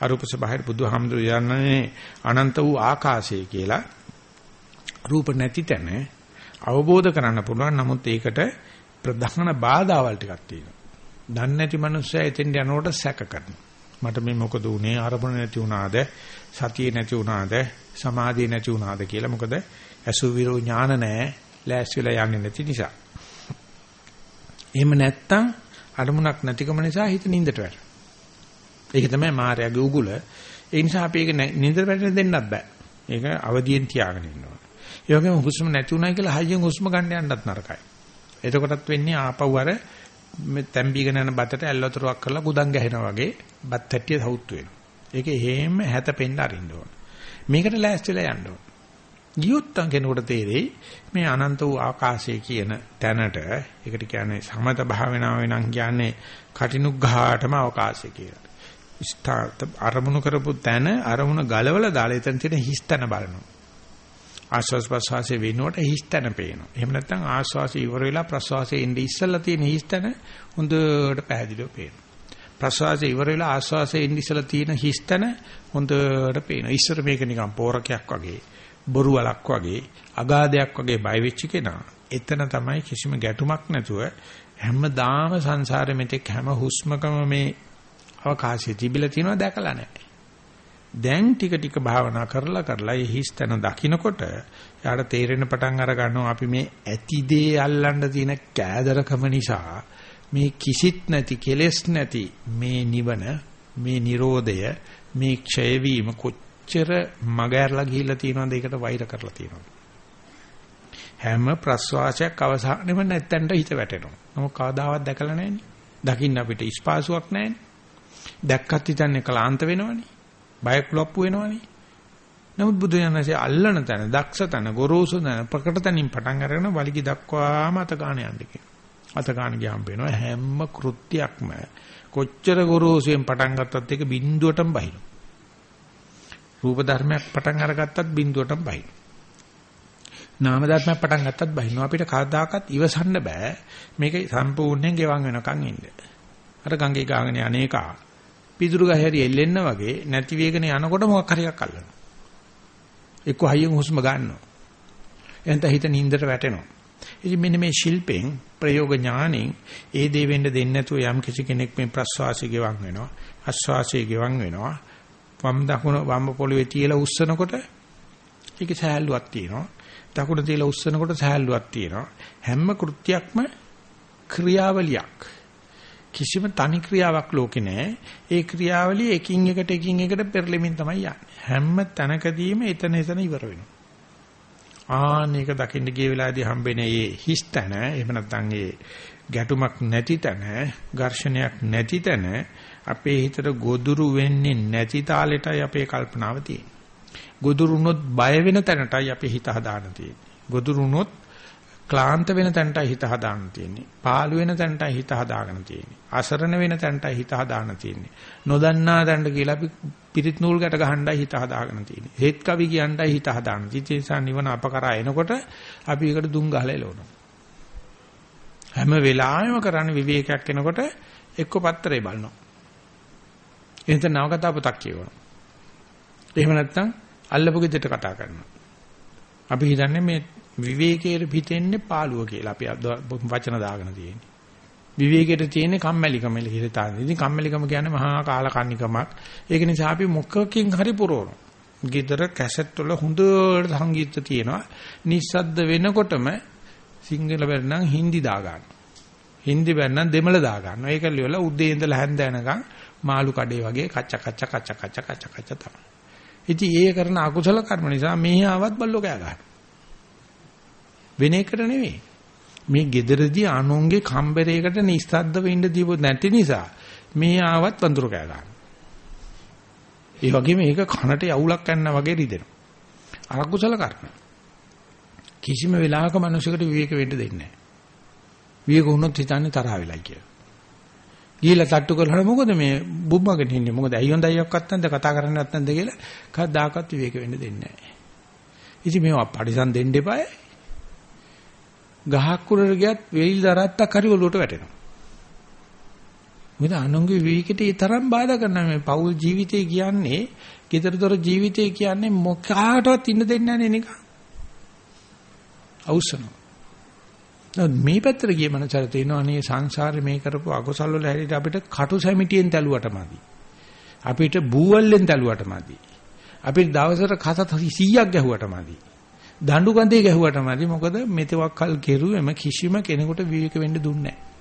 Speaker 1: අරූප ස්වභාවය බුදුහාමුදුරු යන්නේ අනන්ත වූ ආකාශය කියලා රූප නැති තැන අවබෝධ කරන්න පුළුවන්. නමුත් ඒකට ප්‍රධාන බාධාවල් ටිකක් තියෙනවා. දන්නේ නැති මනුස්සයා එතෙන් යනකොට සැක කරනවා. මට මේ මොකද උනේ? අරමුණ නැති වුණාද? සතිය නැති වුණාද? සමාධිය නැති වුණාද කියලා මොකද? අසු විරෝ ඥාන නැහැ ලෑස්ති වෙලා යන්නේ නැති නිසා. එහෙම නැත්තම් අරමුණක් නැතිකම නිසා හිත නින්දට වැටෙනවා. ඒක තමයි මායාවේ උගුල. ඒ නිසා අපි ඒක නින්දට වැටෙන්න දෙන්නත් බෑ. ඒක අවදියෙන් තියාගෙන ඉන්න ඕන. ඒ වගේම හුස්ම නැති උනායි කියලා හයියෙන් හුස්ම ගන්න යන්නත් නරකයි. එතකොටත් වෙන්නේ ආපහු අර මේ තැම්බීගෙන යන බතට ඇල්ලතරුවක් කරලා කුදන් ගැහෙනා වගේ බත් හැට්ටිය සවුත් වෙනවා. ඒක හේම හැතපෙන්න අරින්න ඕන. මේකට ලෑස්තිලා යන්න ඕන. ගියොත් කෙනෙකුට තේරෙයි මේ අනන්ත වූ ආකාශය කියන තැනට ඒකට කියන්නේ සමත භාවනාව වෙනම් කියන්නේ කටිනුග්ඝාටම අවකාශය කියලා. ස්ථාත අරමුණු කරපු තැන අරමුණ ගලවලා දාලා එතන තියෙන හිස්තන බලනවා. ආශ්වාස ප්‍රශ්වාසයේ වෙනුවට හිස්තන පේනවා. එහෙම නැත්නම් ආශ්වාසය ඉවර වෙලා ප්‍රශ්වාසයේ ඉඳ ඉස්සලා තියෙන හිස්තන හොඳට පැහැදිලිව පේනවා. ප්‍රසවාසය ඉවර වෙලා ආස්වාසයේ ඉන්න ඉස්සලා තියෙන හිස්තන හොඳට පේනවා. ඉස්සර මේක නිකන් පෝරකයක් වගේ, බොරු වලක් වගේ, අගාධයක් වගේ බය වෙච්ච කෙනා. එතන තමයි කිසිම ගැටුමක් නැතුව හැමදාම සංසාරෙ මෙතෙක් හැම හුස්මකම මේ අවකාශය තිබිලා තියෙනවා දැකලා නැහැ. දැන් ටික ටික භාවනා කරලා කරලා ඒ හිස්තන දකින්නකොට යාට තේරෙන පටන් අර ගන්නවා අපි මේ ඇති දේ අල්ලන්න තියෙන කෑදරකම නිසා මේ කිසිත් නැති කෙලෙස් නැති මේ නිවන මේ Nirodhaය මේ ක්ෂය වීම කොච්චර මගහැරලා ගිහිල්ලා තියෙනවද ඒකට වෛර කරලා තියෙනවද හැම ප්‍රස්වාසයක් අවසානෙම නැත්තන්ට හිත වැටෙනවා. නමුත් කවදාවත් දැකලා නැහැනේ. දකින්න අපිට ස්පාසුවක් නැහැනේ. දැක්කත් හිතන්නේ කලාන්ත වෙනවනේ. බයක් ලොප්පු වෙනවනේ. නමුත් බුදු දනසේ අල්ලන තැන, දක්ෂ තැන, ගොරෝසු තැන, ප්‍රකට තැනින් පටන් අරගෙන වලිගි දක්වාම අත ගන්න යන්නේ කියලා. අත ගන්න ගියාම වෙනවා හැම කෘත්‍යයක්ම කොච්චර ගොරෝසුවෙන් පටන් ගත්තත් ඒක බිඳුවටම බහිනවා. රූප ධර්මයක් පටන් අරගත්තත් බිඳුවටම බහිනවා. නාම ධර්මයක් පටන් ගත්තත් බහිනවා අපිට කවදාකවත් ඉවසන්න බෑ මේක සම්පූර්ණයෙන් ගෙවන් වෙනකන් ඉන්න. අර ගංගේ ගාගෙන අනේකා පිදුරු ගහරි එල්ලෙන්න වගේ නැති වේගන යනකොට මොකක් හරි එකක් අල්ලනවා. එක්ක හයියෙන් හුස්ම ගන්නවා. එතන හිත නින්දට වැටෙනවා. ඉතින් මෙන්න මේ ශිල්පෙන් ප්‍රයෝග ඥාණයෙන් ඒ දේ වෙන්න දෙන්නේ නැතුව යම් කිසි කෙනෙක් මේ ප්‍රස්වාසය ගෙවන් වෙනවා. ආස්වාසය ගෙවන් වෙනවා. වම් දකුණ වම් පොළවේ තියලා උස්සනකොට ඒක සහැල්ලුවක් තියෙනවා. දකුණ තියලා උස්සනකොට සහැල්ලුවක් තියෙනවා. හැම කෘත්‍යයක්ම ක්‍රියාවලියක්. කිසිම තනි ක්‍රියාවක් ලෝකේ නැහැ. ඒ ක්‍රියාවලිය එකින් එකට එකින් එකට පෙරලෙමින් තමයි යන්නේ. හැම තැනකදීම එතන එතන ඉවර වෙනවා. ආන මේක දකින්න ගිය වෙලාවේදී හම්බෙන්නේ මේ හිස්තන එහෙම නැත්නම් ඒ ගැටුමක් නැති තැන ඝර්ෂණයක් නැති තැන අපේ හිතට ගොදුරු වෙන්නේ නැති තාලෙටයි අපේ කල්පනාව තියෙන්නේ. ගොදුරුනොත් බය වෙන තැනටයි අපේ හිත හදාන්න තියෙන්නේ. ගොදුරුනොත් ක්ලාන්ත වෙන තැනටයි හිත හදාන්න තියෙන්නේ. පාළු වෙන තැනටයි හිත හදාගෙන තියෙන්නේ. අසරණ වෙන තැනටයි හිත හදාන්න තියෙන්නේ. නොදන්නා තැනට කියලා අපි පිරිත් නූල් ගැට ගහන්නයි හිත හදාගෙන තියෙන්නේ. හේත් කවි කියන්නයි හිත හදාන්න. ඉතින් නිවන අපකරා එනකොට අපි ඒකට දුම් ගහලා එලවනවා. හැම වෙලාවෙම කරන්නේ විවේකයක් එනකොට එක්ක පත්‍රේ බලනවා. එහෙනම් නවකතා පොතක් කියවනවා. එහෙම නැත්නම් අල්ලපු ගෙදරට කතා කරනවා. අපි හිතන්නේ මේ විවේකයේ පිටෙන්නේ පාළුව කියලා. අපි වචන දාගෙන තියෙන්නේ. විවේකයට තියෙන්නේ කම්මැලිකම කියලා තාන්නේ. ඉතින් කම්මැලිකම කියන්නේ මහා කාලකන්නිකමක්. ඒක නිසා අපි මොකකින් හරි පුරවනවා. ගෙදර කැසට් වල හොඳට සංගීත තියෙනවා. නිස්සද්ද වෙනකොටම සිංහල බැරනම් හින්දි දා ගන්න. හින්දි බැරනම් දෙමළ දා ගන්නවා. ඒක ලියලා උදේ ඉඳලා හැන්ද යනකම් මාළු කඩේ වගේ කච්ච කච්ච කච්ච කච්ච කච්ච කච්ච තමයි. ඉතින් ඒ කරන අකුසල කර්ම නිසා මෙහි ආවත් බල්ලෝ කෑ ගන්නවා. වෙන එකට නෙවෙයි. මේ gederදී අනුන්ගේ කම්බරයකට නිස්සද්දව ඉන්න දීපො නැති නිසා මේ ආවත් වඳුර කෑ ගන්නවා. ඒ වගේම මේක කනට යවුලක් ගන්නා වගේ රිදෙනවා. අකුසල කර්ම. කිසිම වෙලාවක මිනිසෙකුට විවේක වෙන්න දෙන්නේ නැහැ. විවේක වුණොත් හිතන්නේ තරහ වෙලයි කියලා. ගිහිල්ලා තට්ටු කරලා මොකද මේ බුම්මගෙන ඉන්නේ මොකද ඇයි හොඳ අයියක්වත් නැද්ද කතා කරන්නවත් නැද්ද කියලා කවදාකවත් විවේක වෙන්න දෙන්නේ නැහැ. ඉතින් මේවා පරිසම් දෙන්න එපායි. ගහක් උඩට ගියත් වෙයිල් දරත්තක් හරි ඔලුවට වැටෙනවා. මොකද අනුන්ගේ විවේකයට ඒ තරම් බාධා කරන මේ පෞල් ජීවිතය කියන්නේ, ගෙදරදොර ජීවිතය කියන්නේ මොකාටවත් ඉන්න දෙන්නේ නැහැ නිකන්. අවශ්‍යනවා. මේ පැත්තට ගිය මනසට තේනවා අනේ සංසාරේ මේ කරපු අකුසල් වල හැටියට අපිට කටු සැමිටියෙන් තැලුවට මදි. අපිට බූවල්ලෙන් තැලුවට මදි. අපිට දවසට කත 100ක් ගැහුවට මදි. දඬු කඳේ ගැහුවට මදි. මොකද මෙතෙක් කල් කෙරුවෙම කිසිම කෙනෙකුට විවේක වෙන්න දුන්නේ නැහැ.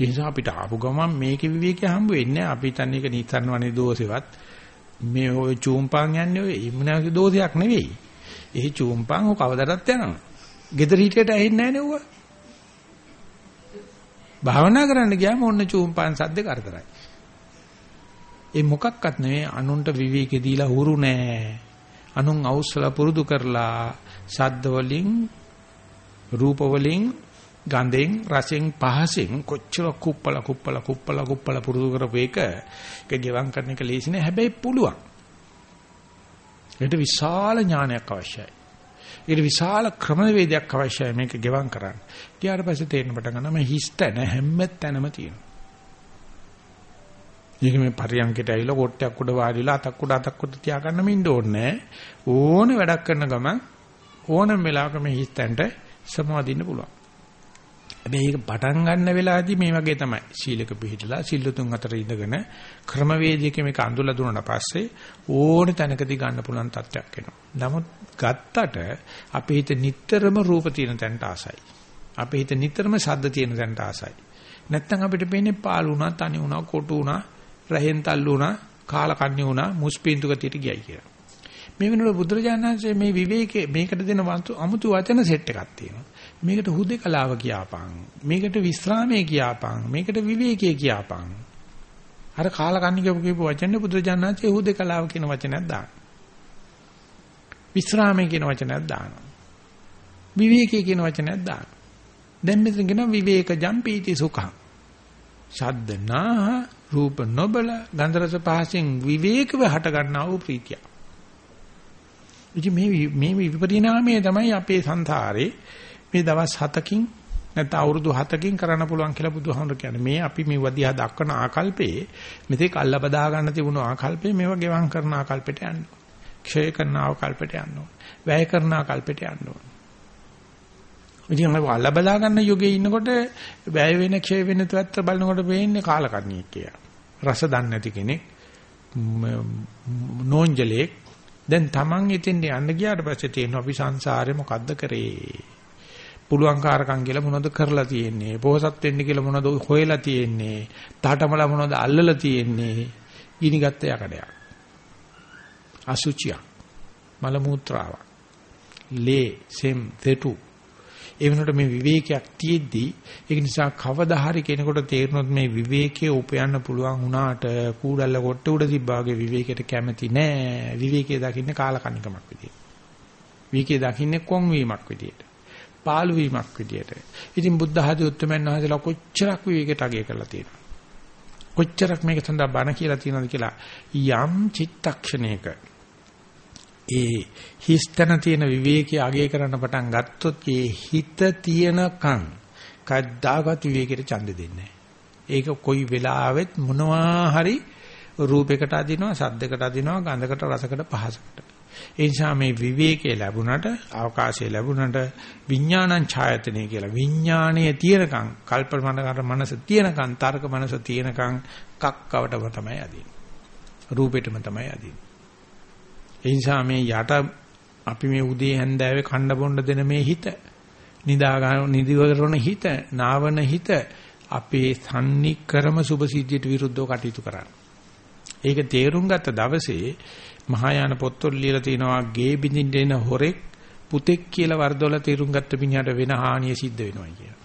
Speaker 1: ඒ නිසා අපිට ආපු ගමන් මේකේ විවේකය හම්බ වෙන්නේ අපි තන්නේ එක නිතරම වනේ දෝෂෙවත් මේ ඔය චූම්පන් යන්නේ ඔය ඉමුණාගේ දෝෂයක් නෙවෙයි. ඒ චූම්පන් ඔය කවදටත් යනවා. ගෙදර හිටියට ඇහෙන්නේ නැහැ නේ භාවනා කරන්න ගියාම ඔන්න චූම්පන් සද්ද කරදරයි. ඒ මොකක්වත් නෙවෙයි අනුන්ට විවේකෙ දීලා හුරු නෑ. අනුන් අවශ්‍යලා පුරුදු කරලා සද්ද වලින් රූප වලින් ගන්ධෙන් රසෙන් පහසෙන් කොච්චර කුප්පල කුප්පල කුප්පල කුප්පල පුරුදු කරපු එක ඒක ගෙවම් කරන එක ලේසි නෑ හැබැයි පුළුවන්. ඒකට විශාල ඥානයක් අවශ්‍යයි. ඒකට විශාල ක්‍රමවේදයක් අවශ්‍යයි මේක ගෙවම් කරන්න. ඊට පස්සේ තේරෙන පටන් ගන්නවා මේ හිස්තන හැම තැනම තියෙනවා. මේක මේ පරියන්කට ඇවිල්ලා කොට්ටයක් උඩ වාඩිලා අතක් උඩ අතක් උඩ තියාගන්න මින්න ඕනේ ඕනේ වැඩක් කරන ගමන් ඕනම වෙලාවක මේ හිතෙන්ට සමාදින්න පුළුවන්. හැබැයි ඒක පටන් ගන්න වෙලාවදී මේ වගේ තමයි. සීලක පිළිහිටලා සිල්ලුතුන් අතර ඉඳගෙන ක්‍රමවේදයක මේක අඳුලා දුන්නාට පස්සේ ඕනේ තැනකදී ගන්න පුළුවන් තත්ත්වයක් එනවා. නමුත් ගත්තට අපේ හිත නිටතරම රූප තියෙන තැනට ආසයි. අපේ හිත නිටතරම ශබ්ද තියෙන තැනට ආසයි. නැත්තම් අපිට පේන්නේ පාළු වුණා, තනි වුණා, කොටු වුණා, රහෙන් තල්ලු වුණා, කාලකන්ණි වුණා, මුස්පීන්තු ගතියට ගියයි කියලා. මේ වෙනකොට බුදුරජාණන් වහන්සේ මේ විවේකේ මේකට දෙන අමුතු වචන සෙට් එකක් තියෙනවා. මේකට හුදේකලාව කියාපං. මේකට විස්රාමයේ කියාපං. මේකට විවේකයේ කියාපං. අර කාලකන්ණි කියපු වචනේ බුදුරජාණන් වහන්සේ හුදේකලාව කියන වචනයක් දානවා. විස්රාමයේ කියන වචනයක් දානවා. විවේකයේ කියන වචනයක් දානවා. දැන් මෙතන කියන විවේකජම් පීති සුඛං. ශබ්දනා රූප නොබල ගන්ධ රස පහසෙන් විවේකව හට ගන්නා වූ ප්‍රීතිය. ඉතින් මේ මේ විපරිණාමය තමයි අපේ සංසාරේ මේ දවස් 7කින් නැත්නම් අවුරුදු 7කින් කරන්න පුළුවන් කියලා බුදුහාමුදුරු කියන්නේ. මේ අපි මේ වදියා දක්වන ආකල්පේ මෙතෙක් අල්ල බදා ගන්න තිබුණු ආකල්පේ මේවා ගෙවම් කරන ආකල්පෙට යන්න. ක්ෂය කරන ආකල්පෙට යන්න ඕන. වැය කරන ආකල්පෙට යන්න ඕන. ඉතින් අපි අල්ල බදා ගන්න යුගයේ ඉන්නකොට වැය වෙන ක්ෂය වෙන තුවත්ත බලනකොට වෙන්නේ කාලකන්ණියෙක් කියලා. රස දන්නේ නැති කෙනෙක් නෝන්ජලෙක් දැන් Taman ඉතින් යන්න ගියාට පස්සේ තේරෙනවා අපි සංසාරේ මොකද්ද කරේ පුළුවන් කාරකම් කියලා මොනවද කරලා තියෙන්නේ? පොහසත් වෙන්න කියලා මොනවද හොයලා තියෙන්නේ? තාටමල මොනවද අල්ලලා තියෙන්නේ? ගිනිගත්ත යකඩයක්. අසුචියක්. මල මුත්‍රාවක්. ලේ සෙම් තෙටු. ඒ වෙනකොට මේ විවේකයක් තියෙද්දි ඒක නිසා කවදා හරි කෙනෙකුට තේරුනොත් මේ විවේකයේ උපයන්න පුළුවන් වුණාට කූඩල්ල කොට උඩ තිබ්බාගේ විවේකයට කැමති නෑ. විවේකයේ දකින්නේ කාලකන්නිකමක් විදියට. විවේකයේ දකින්නේ කොන් වීමක් විදියට. පාළු වීමක් විදියට. ඉතින් බුද්ධ ආදී උත්තරමයන් වහන්සේලා කොච්චරක් විවේකයට අගය කරලා තියෙනවා කොච්චරක් මේක සඳහා බණ කියලා තියෙනවද කියලා යම් චිත්තක්ෂණයක ඒ හිස්තන තියෙන විවේකී අගය කරන්න පටන් ගත්තොත් ඒ හිත තියෙනකන් කද්දාගත් විවේකයට ඡන්ද දෙන්නේ ඒක කොයි වෙලාවෙත් මොනවා හරි රූපයකට අදිනවා සද්දයකට අදිනවා ගන්ධකට රසකට පහසකට. ඒ නිසා මේ විවේකයේ ලැබුණට අවකාශයේ ලැබුණට විඥානං ඡායතනෙ කියලා විඥානයේ තියෙනකන් කල්පනාකර මනස තියෙනකන් තර්ක මනස තියෙනකන් කක්කවටම තමයි අදින්නේ රූපෙටම තමයි අදින්නේ ඒ නිසා මේ යට අපි මේ උදේ හැන්දෑවේ කණ්ඩ බොණ්ඩ දෙන මේ හිත නිදා ගන්න නිදිවරන හිත නාවන හිත අපේ සම්නික්‍රම සුභසිද්ධියට විරුද්ධව කටයුතු කරන්න. ඒක තේරුම් ගත්ත දවසේ මහායාන පොත්වල ලියලා තිනවා ගේ බින්දින්න එන හොරෙක් පුතෙක් කියලා වර්ධවල තේරුම් ගත්ත මිනිහට වෙන හානිය සිද්ධ වෙනවා කියලා.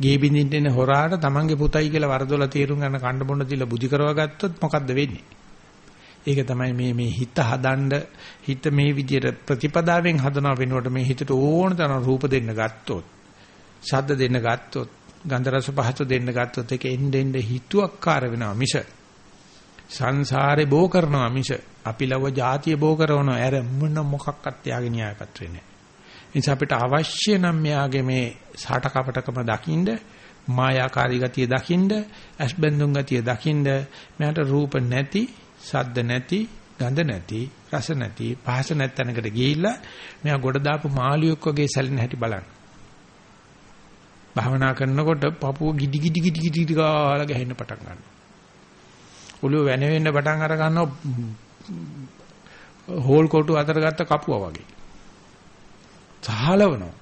Speaker 1: ගේ බින්දින්න එන හොරාට තමන්ගේ පුතයි කියලා වර්ධවල තේරුම් ගන්න කණ්ඩ බොණ්ඩ දීලා බුද්ධි කරව ගත්තොත් මොකද්ද වෙන්නේ? ඒක තමයි මේ මේ හිත හදන්න හිත මේ විදියට ප්‍රතිපදාවෙන් හදනව වෙනකොට මේ හිතට ඕන තරම් රූප දෙන්න ගත්තොත් ශබ්ද දෙන්න ගත්තොත් ගන්ධ රස පහස දෙන්න ගත්තොත් ඒක එන්න එන්න හිතුවක්කාර වෙනවා මිස සංසාරේ බෝ කරනවා මිස අපි ලව જાතිය බෝ කරනවා ඇර මොන මොකක්වත් යාගේ න්‍යායපත්‍රේ නැහැ. නිසා අපිට අවශ්‍ය නම් මෙයාගේ මේ සාට කපටකම දකින්න මායාකාරී ගතිය දකින්න ඇස්බෙන්දුන් ගතිය දකින්න මෙයාට රූප නැති සද්ද නැති, ගඳ නැති, රස නැති, පහස නැති තැනකට ගිහිල්ලා මෙයා ගොඩ දාපු මාළියෙක් වගේ සැලෙන හැටි බලන්න. භාවනා කරනකොට පපුව ගිඩි ගිඩි ගිඩි ගිඩි ගාලා ගහින්න පටන් ගන්නවා. ඔළුව වෙන වෙන්න පටන් අර ගන්නවා හෝල් කොටු අතර ගත්ත කපුවා වගේ. සහලවනවා.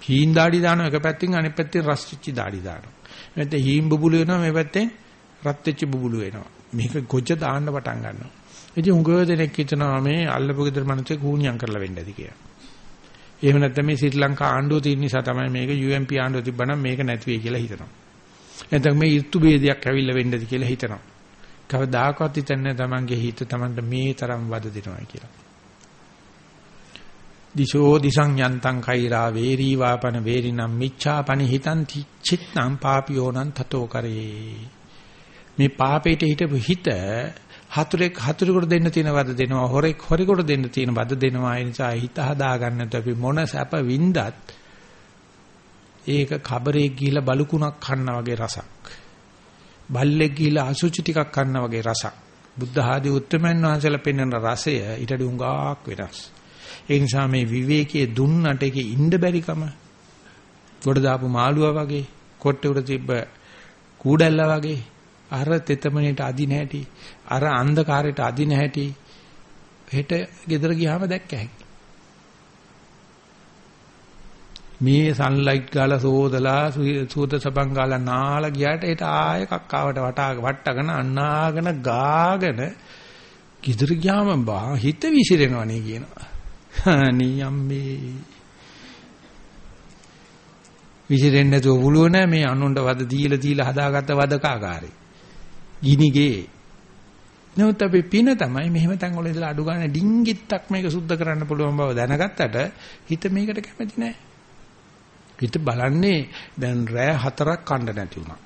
Speaker 1: හීන් දාඩි දානවා එක පැත්තෙන් අනෙක් පැත්තෙන් රස් වෙච්ච දාඩි දානවා. නැත්නම් හීන් බුබුලු වෙනවා මේ පැත්තෙන් රත් වෙච්ච බුබුලු වෙනවා. මේක ගොජ දාන්න පටන් ගන්නවා. ඉතින් උඟ දෙනෙක් හිතනවා මේ අල්ලපු ගෙදර මනුස්සයෙක් කූණියම් කරලා වෙන්න ඇති කියලා. එහෙම නැත්නම් මේ ශ්‍රී ලංකා ආණ්ඩුව තියෙන නිසා තමයි මේක UMP ආණ්ඩුව තිබ්බනම් මේක නැති වෙයි කියලා හිතනවා. නැත්නම් මේ ඍතු ભેදයක් ඇවිල්ලා වෙන්න ඇති කියලා හිතනවා. කවදාකවත් හිතන්නේ තමන්ගේ හිත තමන්ට මේ තරම් වද දෙනවා කියලා. දිශෝ දිසං යන්තං කෛරා වේරී වාපන වේරිනම් මිච්ඡාපනි හිතං චිත්තං පාපියෝනං තතෝ කරේ. මේ පාපේට හිටපු හිත හතුරෙක් හතුරෙකුට දෙන්න තියෙන වද දෙනවා හොරෙක් හොරෙකුට දෙන්න තියෙන වද දෙනවා. ඒ නිසා හිත හදා ගන්නත් අපි මොන සැප වින්දත් ඒක කබරේ ගිහිලා බලුකුණක් කන්නා වගේ රසක්. බල්ලෙක් ගිහිලා අසුචි ටිකක් කන්න වගේ රසක්. බුද්ධ ආදී උත්තමයන් වහන්සේලා පෙන්වන රසය ඊට උඟාක් වෙනස්. ඒ නිසා මේ විවේකයේ දුන්නට ඒකේ ඉන්න බැරිකම ගොඩ දාපු මාළුවා වගේ කොට්ටේ උඩ තිබ්බ කූඩැල්ලා වගේ අර තෙතමනේට අදින හැටි අර අන්ධකාරයට අදින හැටි හෙට ගෙදර ගියාම දැක්ක හැකි මේ සන්ලයිට් ගාලා සෝදලා සූත සබන් ගාලා නාලා ගියාට ඒට ආය කක්කාවට වටා වට්ටගෙන අන්නාගෙන ගාගෙන ගෙදර ගියාම බා හිත විසිරෙනවනේ කියනවා නියම්මේ විසිරෙන්නේ නැතුව පුළුව නෑ මේ අනුන්ට වද දීලා දීලා හදාගත්ත වදකාකාරේ. ගිනිගේ. නමුත් අපි පින තමයි මෙහෙම තැන් වල ඉඳලා අඩු ගන්න ඩිංගිත්තක් මේක සුද්ධ කරන්න පුළුවන් බව දැනගත්තට හිත මේකට කැමති නෑ. හිත බලන්නේ දැන් රෑ හතරක් කන්න නැති වුණා.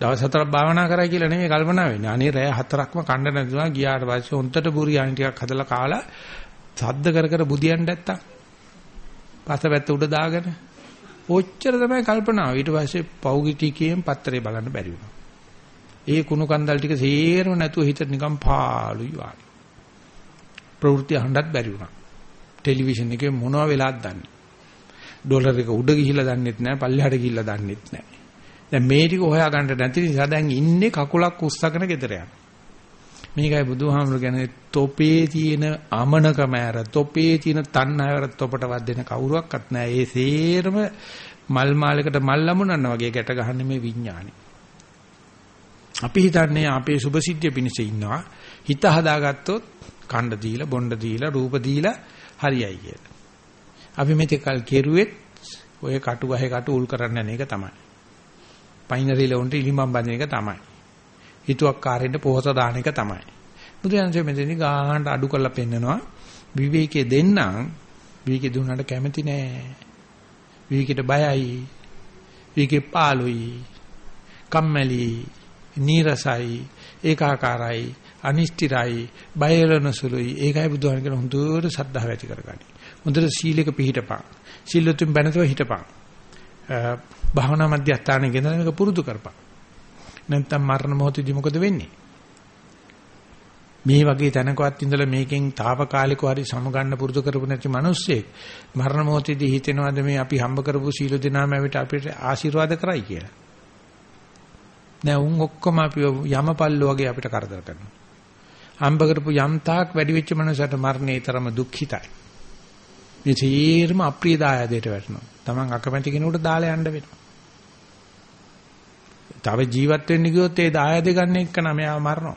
Speaker 1: දවස් හතරක් භාවනා කරා කියලා නෙමෙයි කල්පනා වෙන්නේ. අනේ රෑ හතරක්ම කන්න නැති වුණා. ගියාට පස්සේ හොන්තට බුරියානි ටිකක් හදලා කාලා සද්ද කර කර බුදියන් නැත්තම් පසපැත්ත උඩ දාගෙන ඔච්චර තමයි කල්පනාව. ඊට පස්සේ පෞගිටිකයෙන් පත්‍රේ බලන්න බැරි වුණා. ඒ කුණු කන්දල් ටික සේරම නැතුව හිත නිකන් පාළුයි වාගේ. ප්‍රවෘත්ති අහන්නත් බැරි වුණා. ටෙලිවිෂන් එකේ මොනවා වෙලාද දන්නේ. ඩොලර් එක උඩ ගිහිල්ලා දන්නෙත් නැහැ, පල්ලෙහාට ගිහිල්ලා දන්නෙත් නැහැ. දැන් මේ ටික හොයාගන්න නැති නිසා දැන් ඉන්නේ කකුලක් උස්සගෙන ගෙදර යනවා. මේකයි බුදුහාමුදුරු කියන්නේ තොපේ තියෙන අමනකම ඇර තොපේ තියෙන තණ්හාවර තොපට වදින කවුරුවක්වත් නැහැ. ඒ සේරම මල් මාලයකට මල් ලැබුණා වගේ ගැට ගහන්නේ මේ විඥානේ. අපි හිතන්නේ අපේ සුභසිද්ධිය පිණිස ඉන්නවා. හිත හදාගත්තොත් කණ්ඩ දීලා, බොණ්ඩ දීලා, රූප දීලා හරියයි කියලා. අපි මෙතෙකල් කෙරුවෙත් ඔය කටු ගහේ කටු උල් කරන්න යන එක තමයි. පයින්රිල උන්ට ඉලිමම් බඳින එක තමයි. හිතුවක්කාරයෙන්ට පොහොස දාන එක තමයි. බුදුරජාණන්සේ මෙතනදී ගාහන්න අඩු කරලා පෙන්නනවා විවේකයේ දෙන්නම් විවේකේ දුන්නාට කැමති නෑ. විවේකයට බයයි. විවේකේ පාළුයි. කම්මැලි, නීරසයි, ඒකාකාරයි, අනිෂ්ටිරයි, බයලන සුළුයි. ඒකයි බුදුහාම කියන හොඳට සද්ධාව ඇති කරගනි. හොඳට සීලයක පිහිටපන්. සීලතුන් බැනතව හිටපන්. භාවනා මධ්‍යස්ථානයේ ගෙනලා මේක පුරුදු කරපන්. නැත්නම් මරණ මොහොතදී මොකද වෙන්නේ? මේ වගේ තැනකවත් ඉඳලා මේකෙන් తాවකාලිකව හරි සමගන්න පුරුදු කරපු නැති මිනිස්සෙක් මරණ මොහොතදී හිතෙනවද මේ අපි හම්බ කරපු සීල දෙනාම ඇවිත් අපිට ආශිර්වාද කරයි කියලා. නෑ උන් ඔක්කොම අපි යමපල්ලෝ වගේ අපිට කරදර කරනවා. හම්බ කරපු යම් තාක් වැඩි වෙච්ච මනුස්සයට මරණේ තරම දුක්ඛිතයි. මේ තීරම අප්‍රිය දායදයට වැටෙනවා. Taman අකමැති කෙනෙකුට දාලා යන්න වෙනවා. තව ජීවත් වෙන්න ගියොත් ඒ දායාද ගන්න එක නම යා මරනවා.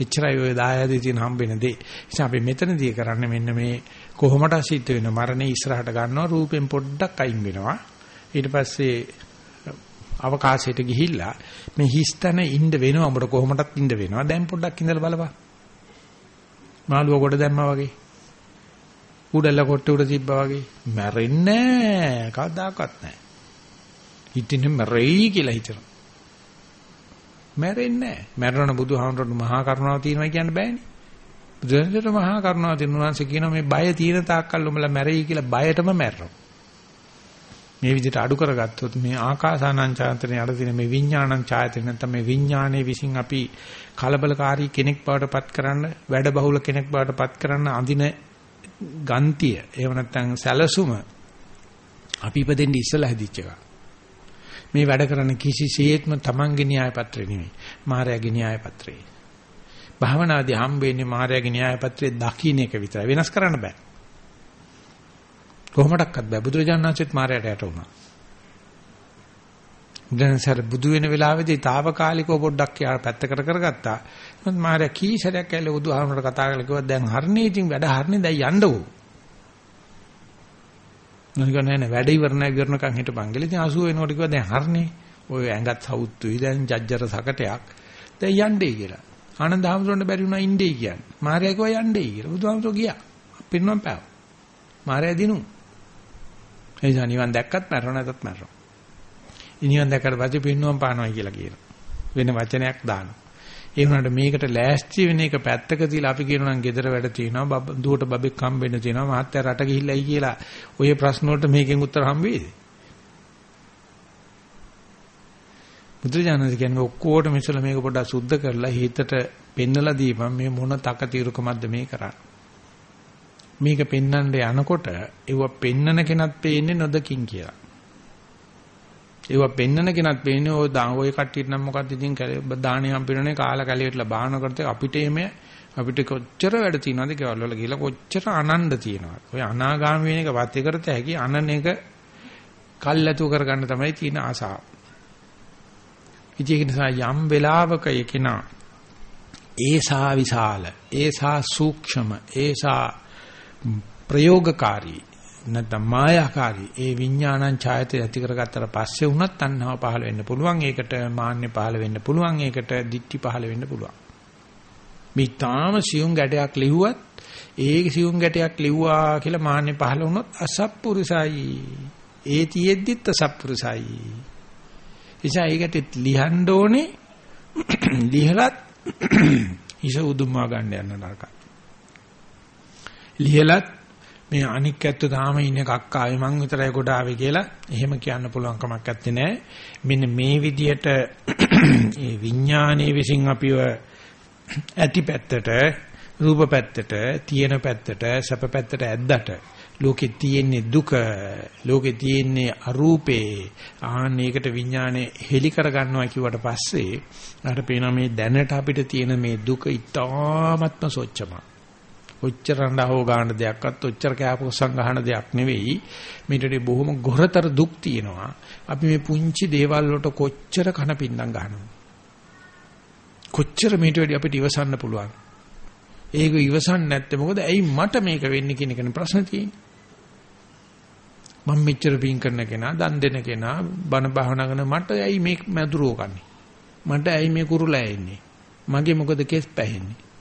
Speaker 1: එච්චරයි ඔය දායාදේ තියෙන හම්බෙන දේ. ඉතින් අපි මෙතනදී කරන්නේ මෙන්න මේ කොහොමද සිද්ධ වෙන මරණේ ඉස්සරහට ගන්නවා රූපෙන් පොඩ්ඩක් අයින් වෙනවා. ඊට පස්සේ අවකාශයට ගිහිල්ලා මේ හිස්තන ඉන්න වෙනවා උඹට කොහොමදත් ඉන්න වෙනවා. දැන් පොඩ්ඩක් ඉඳලා බලපන්. මාළුව කොට දැම්මා වගේ. උඩල්ල කොට උඩ තිබ්බා වගේ. මැරෙන්නේ නැහැ. කවදාකවත් නැහැ. හිටින්න මැරෙයි කියලා හිතනවා. මැරෙන්නේ නැහැ. මැරෙන බුදුහාමුදුරට මහා කරුණාව තියෙනවා කියන්න බෑනේ. බුදුරජාණන්ට මහා කරුණාව තියෙන උන්වහන්සේ කියනවා මේ බය තියෙන තාක්කල් උඹලා මැරෙයි කියලා බයටම මැරෙනවා. මේ විදිහට අඩු කරගත්තොත් මේ ආකාසානං ඡායතනෙ අර තියෙන මේ විඥානං ඡායතනෙ නැත්නම් මේ විඥානයේ විසින් අපි කලබලකාරී කෙනෙක් බවට පත් කරන්න වැඩ බහුල කෙනෙක් බවට පත් කරන්න අඳින ගන්තිය එහෙම නැත්නම් සැලසුම අපි ඉපදෙන්න ඉස්සලා හැදිච්ච එකක්. මේ වැඩ කරන කිසිසේත්ම Tamange න්‍යාය පත්‍රේ නෙමෙයි. මායාවේ න්‍යාය පත්‍රේ. භාවනාදී හම්බෙන්නේ මායාවේ න්‍යාය පත්‍රේ දකින්න එක විතරයි. වෙනස් කරන්න බෑ. කොහොමඩක්වත් බෑ. බුදුරජාණන් වහන්සේත් මායාවට යට වුණා. බුදුන්සර බුදු වෙන වෙලාවේදී తాවකාලිකව පොඩ්ඩක් යා පැත්තකට කරගත්තා. මොකද මායාව කී සැරයක් ඇවිල්ලා බුදුහාමුදුරට කතා කරලා කිව්වා දැන් හරනේ ඉතින් වැඩ හරනේ දැන් යන්න ඕ. නනික නෑ නෑ වැඩ ඉවර නෑ ඉවරනකන් හිටපන් කියලා. ඉතින් 80 වෙනකොට කිව්වා දැන් හරනේ. ඔය ඇඟත් සවුත්තුයි දැන් ජජ්ජර සකටයක්. දැන් යන්නේ කියලා. ආනන්ද හැමෝටම බැරි වුණා ඉන්නේ කියන්නේ. මාර්යා කිව්වා යන්නේ කියලා. බුදුහාමුදුරුවෝ ගියා. පින්නම් පැව. මාර්යා දිනු. එයිසා නිවන් දැක්කත් මැරෙව නැතත් මැරෙව. නිවන් දැක්කට පස්සේ පින්නම් පානවා කියලා කියනවා. වෙන වචනයක් දානවා. ඒ වුණාට මේකට ලෑස්ති වෙන එක පැත්තක තියලා අපි කියනවා නම් gedara වැඩ තියෙනවා දුවට බබෙක් හම්බෙන්න තියෙනවා මහත්තයා රට ගිහිල්ලායි කියලා ඔය ප්‍රශ්න වලට මේකෙන් උත්තර හම්බ වෙයිද බුදුජානක කියන්නේ ඔක්කොටම ඉස්සලා මේක පොඩ්ඩක් සුද්ධ කරලා හිතට පෙන්නලා දීපන් මේ මොන තකතිරුකමක්ද මේ කරන්නේ. මේක පෙන්නන්න යනකොට ඒව පෙන්නන කෙනත් පේන්නේ නොදකින් කියලා. ඒව පෙන්නන කෙනත් පේන්නේ ඔය ඔය කට්ටියට නම් මොකද්ද ඉතින් දාහනේ හම්බෙන්නේ කාලා කැලියටලා බාහන කරතේ අපිට එමේ අපිට කොච්චර වැඩ තියෙනවද කියලා වල ගිහලා කොච්චර අනන්ද තියෙනවද? ඔය අනාගාමී වෙන එක වත් කරත හැකි අනන එක කල්ැතු කරගන්න තමයි තියෙන ආසාව. ඉතින් ඒක නිසා යම් වෙලාවක යකිනා ඒසා විශාල ඒසා සූක්ෂම ඒසා ප්‍රයෝගකාරී නැත්නම් මායාකාරී. ඒ විඥානං ඡායතය ඇති කරගත්තට පස්සේ වුණත් තණ්හාව පහළ වෙන්න පුළුවන්. ඒකට මාන්නේ පහළ වෙන්න පුළුවන්. ඒකට දික්ටි පහළ වෙන්න පුළුවන්. මේ තාම සියුම් ගැටයක් ලිව්වත් ඒ සියුම් ගැටයක් ලිව්වා කියලා මාන්නේ පහළ වුණොත් අසත්පුරුසයි. ඒ තියෙද්දිත් අසත්පුරුසයි. එසා ඒකට ලියන්න ඕනේ. ලිහලත් ඉස උදුම්මා ගන්න යන නරකයි. ලිහලත් මේ අනික් ඇත්ත තාම ඉන්නේ කක්කාවේ මං විතරයි ගොඩ ආවේ කියලා එහෙම කියන්න පුළුවන් කමක් නැත්තේ නෑ. මෙන්න මේ විදියට ඒ විඥානයේ විසින් අපිව ඇති පැත්තට රූප පැත්තට තියෙන පැත්තට සැප පැත්තට ඇද්දට ලෝකේ තියෙන්නේ දුක ලෝකේ තියෙන්නේ අරූපේ. ආන්න ඒකට විඥානේ හෙලි කර ගන්නවා කිව්වට පස්සේ අර පේනවා මේ දැනට අපිට තියෙන මේ දුක ඉතාමත්ම සොච්චමක් ඔච්චර රඳහව ගන්න දෙයක්වත් ඔච්චර කෑපෝ සංගහන දෙයක් නෙවෙයි. මේටදී බොහොම ගොරතර දුක් තියෙනවා. අපි මේ පුංචි දේවල් වලට කොච්චර කන පින්නම් ගන්නවා. කොච්චර මේට වැඩි අපිට ඉවසන්න පුළුවන්. ඒක ඉවසන්නේ නැත්තේ මොකද? ඇයි මට මේක වෙන්නේ කියන එකනේ ප්‍රශ්න තියෙන්නේ. මම මෙච්චර පින් කරන කෙනා දන් දෙන කෙනා බණ භාවනා කරන මට ඇයි මේ මధుරෝ කන්නේ? මට ඇයි මේ කුරුලා එන්නේ? මගේ මොකද කෙස් පැහෙන්නේ?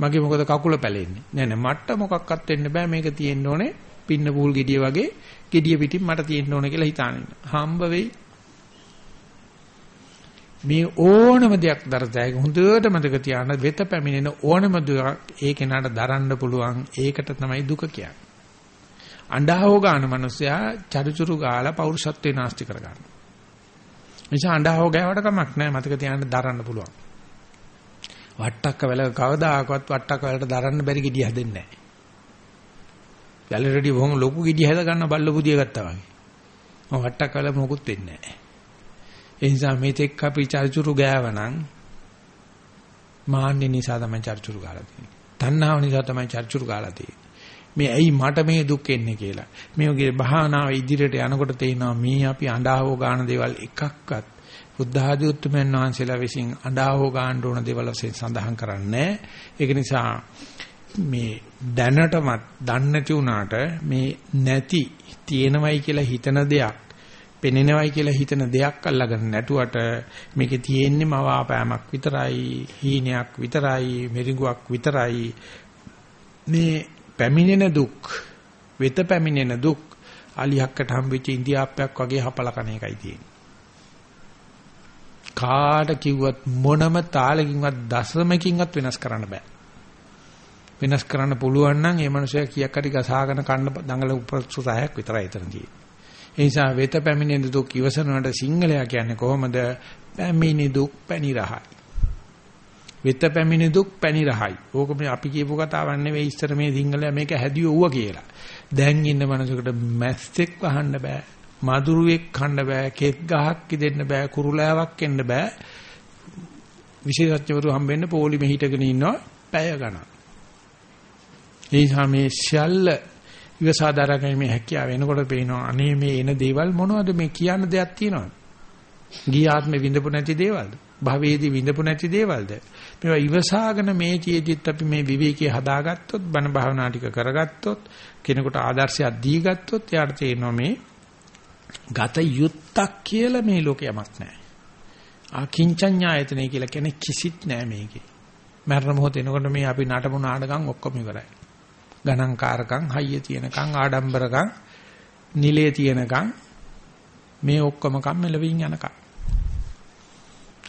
Speaker 1: මගේ මොකද කකුල පැලෙන්නේ? නෑ නෑ මට මොකක්වත් වෙන්න බෑ. මේක තියෙන්න ඕනේ පින්න පූල් ගෙඩිය වගේ ගෙඩිය පිටින් මට තියෙන්න ඕනේ කියලා හිතානින්න. හම්බ වෙයි. මේ ඕනම දෙයක් දරතයි හොඳට මතක තියාගන්න වෙත පැමිණෙන ඕනම දෙයක් ඒ කෙනාට දරන්න පුළුවන්. ඒකට තමයි දුක කියන්නේ. අඬහව ගන්න මිනිසයා චරිචුරු ගාලා පෞරුෂත්වේ නාස්ති කර ගන්න. නිසා අඬහව ගෑවට කමක් නැහැ මතක තියාගන්න දරන්න පුළුවන්. වට්ටක්ක වැල කවදාකවත් වට්ටක්ක වැලට දරන්න බැරි gediy හැදෙන්නේ නැහැ. වැලරෙඩි බොහොම ලොකු gediy හැද ගන්න බල්ල පුදිය ගත්තා වගේ. මම වට්ටක්ක වැල මොකුත් වෙන්නේ නැහැ. ඒ නිසා මේ තෙක් අපි චර්චුරු ගෑවනම් මාන්නේ නිසා තමයි චර්චුරු ගාලා තියෙන්නේ. තණ්හාව නිසා තමයි චර්චුරු ගාලා තියෙන්නේ. මේ ඇයි මට මේ දුක් එන්නේ කියලා. මේ වගේ භාවනාව ඉදිරියට යනකොට තේිනවා මේ අපි අඬාවෝ ගන්න දේවල් එකක්වත් බුද්ධ ආදී උතුම්යන් වහන්සේලා විසින් අඬාවෝ ගන්න ඕන දේවල් වශයෙන් සඳහන් කරන්නේ. ඒක නිසා මේ දැනටමත් දන්නේ නැති වුණාට මේ නැති තියෙනවයි කියලා හිතන දෙයක් පෙනෙනවයි කියලා හිතන දෙයක් අල්ලගෙන නැටුවට මේකේ තියෙන්නේ මවාපෑමක් විතරයි හීනයක් විතරයි මෙරිඟුවක් විතරයි. මේ පැමිණෙන දුක් වෙත පැමිණෙන දුක් අලියක්කට හම්බෙච්ච ඉන්දියාප්පයක් වගේ හපල කණ එකයි තියෙන්නේ. කාට කිව්වත් මොනම තාලකින්වත් දශමකින්වත් වෙනස් කරන්න බෑ. වෙනස් කරන්න පුළුවන් නම් ඒ මනුස්සයා කීයක් හරි ගසාගෙන කන්න දඟල උපසුසහයක් විතරයි එතන තියෙන්නේ. ඒ නිසා වෙත පැමිණෙන දුක් ඉවසනවට සිංහලයා කියන්නේ කොහොමද? පැමිණි දුක් පැණි රහයි. වෙත පැමිණි දුක් පැණි රහයි. ඕක මේ අපි කියපු කතාවක් නෙවෙයි ඉස්සර මේ සිංහලයා මේක හැදියුවා කියලා. දැන් ඉන්න මනුස්සයකට මැස්සෙක් වහන්න බෑ. මදුරුවෙක් කන්න බෑ, කෙත් ගහක් කිදෙන්න බෑ, කුරුලෑවක් එන්න බෑ. විශේෂඥවරු හම්බෙන්න පොලිමේ හිටගෙන ඉන්නවා පැය ගණන්. ඒ නිසා මේ ශල්ල ඉවසාදාරගමේ හැකියාව වෙනකොට පේනවා අනේ මේ එන දේවල් මොනවද මේ කියන්න දෙයක් තියෙනවද? ගිය ආත්මේ විඳපු නැති දේවල්ද? භවයේදී විඳපු නැති දේවල්ද? මේවා ඉවසාගෙන මේ චේතිත් අපි මේ විවේකී හදාගත්තොත් බණ භාවනා ටික කරගත්තොත් කෙනෙකුට ආදර්ශයක් දීගත්තොත් යාට තේරෙනවා මේ ගත යුත්තක් කියලා මේ ලෝකේ යමක් නැහැ. අකිංචඤ්ඤායතනෙ කියලා කියන්නේ කිසිත් නැහැ මේකේ. මරණ මොහොත එනකොට මේ අපි නටමු නාඩගම් ඔක්කොම ඉවරයි. ගණන්කාරකම්, හයිය තියෙනකම්, ආඩම්බරකම්, නිලයේ තියෙනකම් මේ ඔක්කොම කම්මලවින් යනකම්.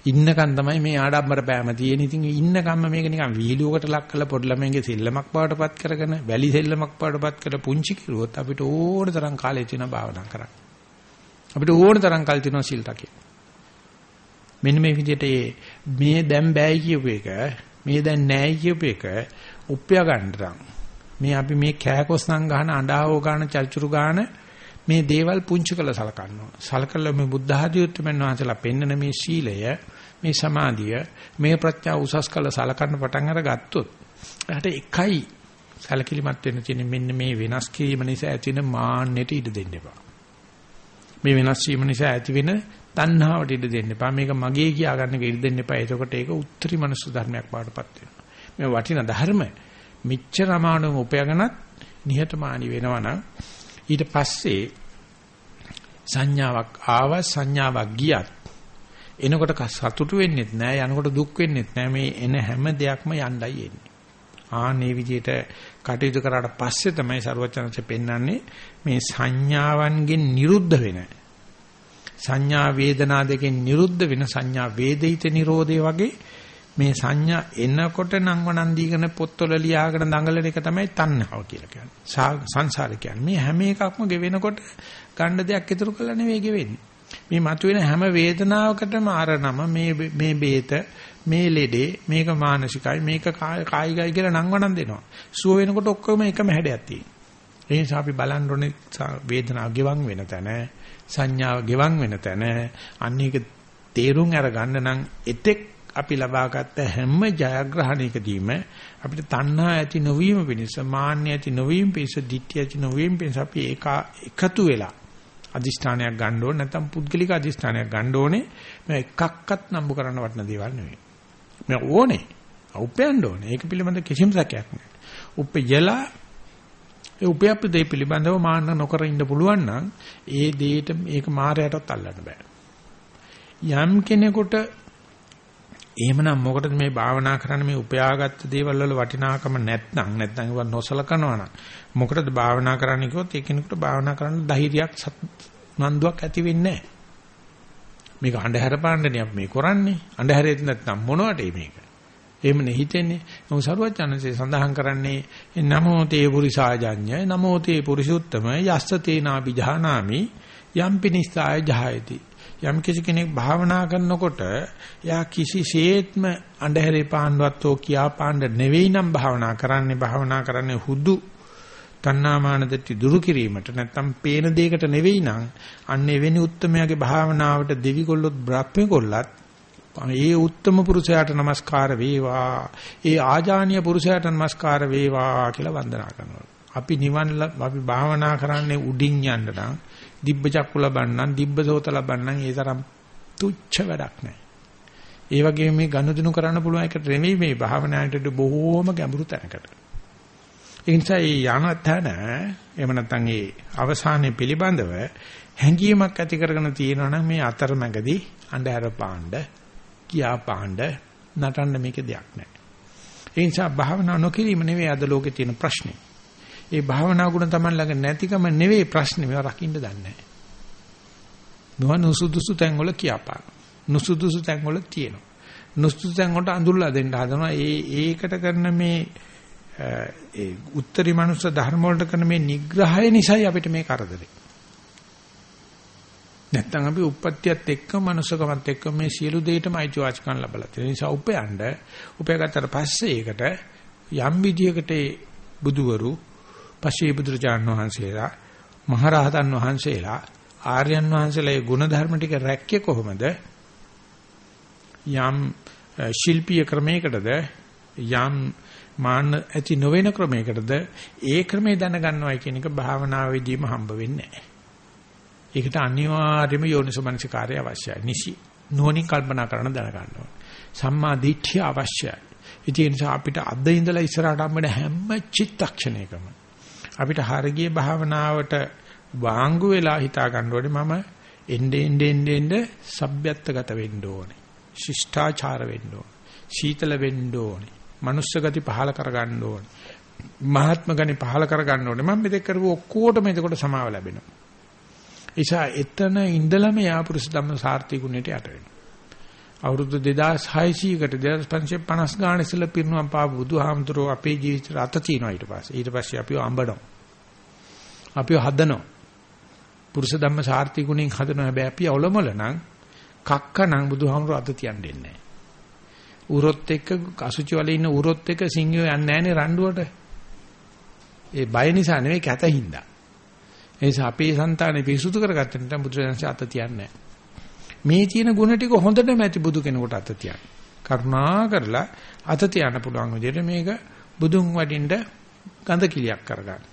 Speaker 1: ඉන්නකම් තමයි මේ ආඩම්බර පෑම තියෙන. ඉතින් ඉන්නකම්ම මේක නිකන් වීලුවකට ලක් කරලා පොඩි ළමයින්ගේ සෙල්ලමක් බවට පත් කරගෙන, වැලි සෙල්ලමක් බවට පත් කරලා පුංචි කිරුවොත් අපිට ඕන තරම් කාලය තියෙන භාවනා කරන්න. අපිට ඕන තරම් කල් තියෙනවා සිල් රකින්න. මෙන්න මේ විදිහට මේ දැන් බෑයි කියපු එක මේ දැන් නෑයි කියපු එක උප්පය ගන්නතරම් මේ අපි මේ කෑකොස්සන් ගන්න අඬාවෝ ගන්න චල්චුරු ගන්න මේ දේවල් පුංචි කළ සලකනවා සලකලා මේ බුද්ධ ආදී උත්තරමන් වහන්සේලා පෙන්නන මේ සීලය මේ සමාධිය මේ ප්‍රඥා උසස් කළ සලකන්න පටන් අරගත්තොත් එහට එකයි සැලකිලිමත් වෙන්න තියෙන මෙන්න මේ වෙනස් කිරීම නිසා ඇතිවෙන මාන්නයට ඉඩ දෙන්න එපා. මේ වෙනස් වීම නිසා ඇතිවෙන තණ්හාවට ඉඩ දෙන්න එපා. මේක මගේ කියා ගන්න ඉඩ දෙන්න එපා. එතකොට ඒක උත්තරී මනුස්ස ධර්මයක් බාටපත් වෙනවා. මේ වටින ධර්ම මිච්ඡර අමානුම උපයගෙනත් නිහතමානී වෙනවා නම් ඊට පස්සේ සංඥාවක් ආව සංඥාවක් ගියත් එනකොට සතුටු වෙන්නෙත් නෑ යනකොට දුක් වෙන්නෙත් නෑ මේ එන හැම දෙයක්ම යණ්ඩයි එන්නේ. ආනේ විදිහට කටයුතු කරාට පස්සේ තමයි ਸਰවචනසේ පෙන්වන්නේ මේ සංඥාවන්ගෙන් නිරුද්ධ වෙන සංඥා වේදනා දෙකෙන් නිරුද්ධ වෙන සංඥා වේදිත නිරෝධය වගේ මේ සංඥා එනකොට නම් වනන්දීගෙන පොත්වල ලියාගෙන දඟලන එක තමයි තණ්හාව කියලා කියන්නේ. සංසාර කියන්නේ මේ හැම එකක්ම ගෙවෙනකොට ගන්න දෙයක් ඉතුරු කරලා නෙවෙයි ගෙවෙන්නේ. මේ මතුවෙන හැම වේදනාවකටම අර නම මේ මේ බේත මේ ලෙඩේ මේක මානසිකයි මේක කායිකයි කියලා නම් වණන් දෙනවා. සුව වෙනකොට ඔක්කොම එකම හැඩයක් තියෙනවා. ඒ නිසා අපි බලන්න ඕනේ වේදනාව ගෙවන් වෙන තැන සංඥාව ගෙවන් වෙන තැන අන්න ඒක තේරුම් අරගන්න නම් එතෙක් අපි ලබාගත් හැම ජයග්‍රහණයකදීම අපිට තණ්හා ඇති නොවීම පිණිස මාන්න ඇති නොවීම පිණිස ditthිය ඇති නොවීම පිණිස අපි ඒක එකතු වෙලා අදිෂ්ඨානයක් ගන්න ඕනේ නැත්නම් පුද්ගලික අදිෂ්ඨානයක් ගන්න ඕනේ මේ එකක්වත් නම්බු කරන්න වටන දේවල් නෙවෙයි මේ ඕනේ. උපයන්න ඕනේ. ඒක පිළිබඳ කිසිම සැකයක් නැහැ. උපයලා ඒ උපයප්ප දෙය පිළිබඳව මාන්න නොකර ඉන්න පුළුවන් නම් ඒ දෙයට ඒක මායයටත් අල්ලන්න බෑ. යම් කෙනෙකුට එහෙමනම් මොකටද මේ භාවනා කරන්න මේ උපයාගත්ත දේවල් වල වටිනාකම නැත්නම් නැත්නම් ඒවා නොසලකනවා නම් මොකටද භාවනා කරන්න කිව්වොත් ඒ කෙනෙකුට භාවනා කරන්න ධෛර්යයක් නන්දුවක් ඇති වෙන්නේ නැහැ. මේක අන්ධහැර පාණ්ඩනේ අපි මේ කරන්නේ. අන්ධහැරෙත් නැත්නම් මොනවටේ මේක? එහෙමනේ හිතෙන්නේ. නමුත් සරුවචනන්සේ සඳහන් කරන්නේ නමෝ තේ පුරිසාජඤ්ඤ නමෝ තේ පුරිසුත්තම යස්ස තේනාපි ජානාමි යම් පිනිස්සාය ජහයති. යම් කිසි කෙනෙක් භාවනා කරනකොට යා කිසිසේත්ම අන්ධහැරේ පාණ්ඩවත්ෝ කියා පාණ්ඩ නෙවෙයි නම් භාවනා කරන්නේ භාවනා කරන්නේ හුදු තණ්හාමාන දටි දුරු කිරීමට නැත්තම් පේන දෙයකට නෙවෙයි නම් අන්න එවැනි උත්තරමයාගේ භාවනාවට දෙවිගොල්ලොත් බ්‍රහ්මෙකොල්ලත් ඒ උත්තම පුරුෂයාට নমස්කාර වේවා. ඒ ආජානීය පුරුෂයාට নমස්කාර වේවා කියලා වන්දනා කරනවා. අපි නිවන් අපි භාවනා කරන්නේ උඩින් යන්න නම් දිබ්බ චක්කු ලබන්න, දිබ්බ සෝත ලබන්න ඒ තරම් තුච්ච වැඩක් නැහැ. ඒ වගේම මේ ගනුදෙනු කරන්න පුළුවන් එකට නෙමෙයි මේ භාවනාවට බොහෝම ගැඹුරු තැනකට. ඒ නිසා මේ යන තැන එහෙම නැත්නම් ඒ අවසානයේ පිළිබඳව හැඟීමක් ඇති කරගෙන තියෙනවා නම් මේ අතරමැදි අnder පාණ්ඩ කියා පාණ්ඩ නටන්න මේක දෙයක් නැහැ. ඒ නිසා භාවනා නොකිරීම නෙවෙයි අද ලෝකේ තියෙන ප්‍රශ්නේ. ඒ භාවනා ගුණ Taman ළඟ නැතිකම නෙවෙයි ප්‍රශ්නේ මේවා රකින්න දන්නේ නැහැ. නොව නුසුදුසු තැන් වල කියාපාන. නුසුදුසු තැන් වල තියෙනවා. නුසුදුසු තැන් වලට අඳුල්ලා දෙන්න හදනවා. ඒ ඒකට කරන මේ ඒ උත්තරී මනුස්ස ධර්ම වලට කරන මේ නිග්‍රහය නිසායි අපිට මේ කරදරේ. නැත්තම් අපි උප්පත්තියත් එක්ක මනුස්සකමත් එක්ක මේ සියලු දෙයටම අයිතිවාසිකම් ලැබලා තියෙන නිසා උපයන්න උපයගත්තට පස්සේ ඒකට යම් විදියකට බුදුවරු පස්සේ බුදුරජාණන් වහන්සේලා මහරහතන් වහන්සේලා ආර්යයන් වහන්සේලා ඒ ගුණධර්ම ටික රැක්කේ කොහොමද? යම් ශිල්පීය ක්‍රමයකටද? යම් මාන්න ඇති නොවන ක්‍රමයකටද? ඒ ක්‍රමේ දැනගන්නවයි කියන එක භාවනාවේදීම හම්බ වෙන්නේ නැහැ. ඒකට අනිවාර්යයෙන්ම යෝනිසමනසිකාරය අවශ්‍යයි. නිසි නෝනින් කල්පනා කරන දැනගන්න සම්මා දිට්ඨිය අවශ්‍යයි. ඒ නිසා අපිට අද ඉඳලා ඉස්සරහට හම්බෙන හැම චිත්තක්ෂණයකම අපිට හරගිය භාවනාවට වාංගු වෙලා හිතා ගන්න ඕනේ මම එnde ende ende ende සભ્યත්වගත වෙන්න ඕනේ. ශිෂ්ටාචාර වෙන්න ඕනේ. සීතල වෙන්න ඕනේ. මනුස්ස ගති පහල කරගන්න ඕනේ. මහත්ම ගති පහල කරගන්න ඕනේ. මම මෙතෙක් කරපු ඔක්කොටම එතකොට සමාව ලැබෙනවා. ඒසා එතන ඉඳලම යාපුරුෂ ධම්ම සාර්ථි ගුණයට යට වෙනවා. අවුරුදු 2600කට 2550 ගාන ඉස්සෙල්ලා පිරිනුවම් පාපු බුදුහාමුදුරුවෝ අපේ ජීවිතේ අත තියනවා ඊට පස්සේ. ඊට පස්සේ අපිව අඹනවා. අපිව හදනවා. පුරුෂ ධම්ම සාර්ථි ගුණෙන් හදනවා. හැබැයි අපි ඔලොමල නම් කක්ක නම් බුදුහාමුදුරු අත තියන්න දෙන්නේ නැහැ. උරොත් එක්ක අසුචි වල ඉන්න උරොත් එක්ක සිංහයෝ යන්නේ නැහනේ රණ්ඩුවට. ඒ බය නිසා නෙවෙයි කැතින්දා. ඒ නිසා අපේ సంతානෙ පිරිසුදු කරගත්තේ නැත්නම් බුදුරජාණන්සේ අත තියන්නේ මේ තියෙන ගුණ ටික හොඳටම ඇති බුදු කෙනෙකුට අත තියන්න. කරුණා කරලා අත තියන්න පුළුවන් විදිහට මේක බුදුන් වඩින්න ගඳ කිලියක් කරගන්න.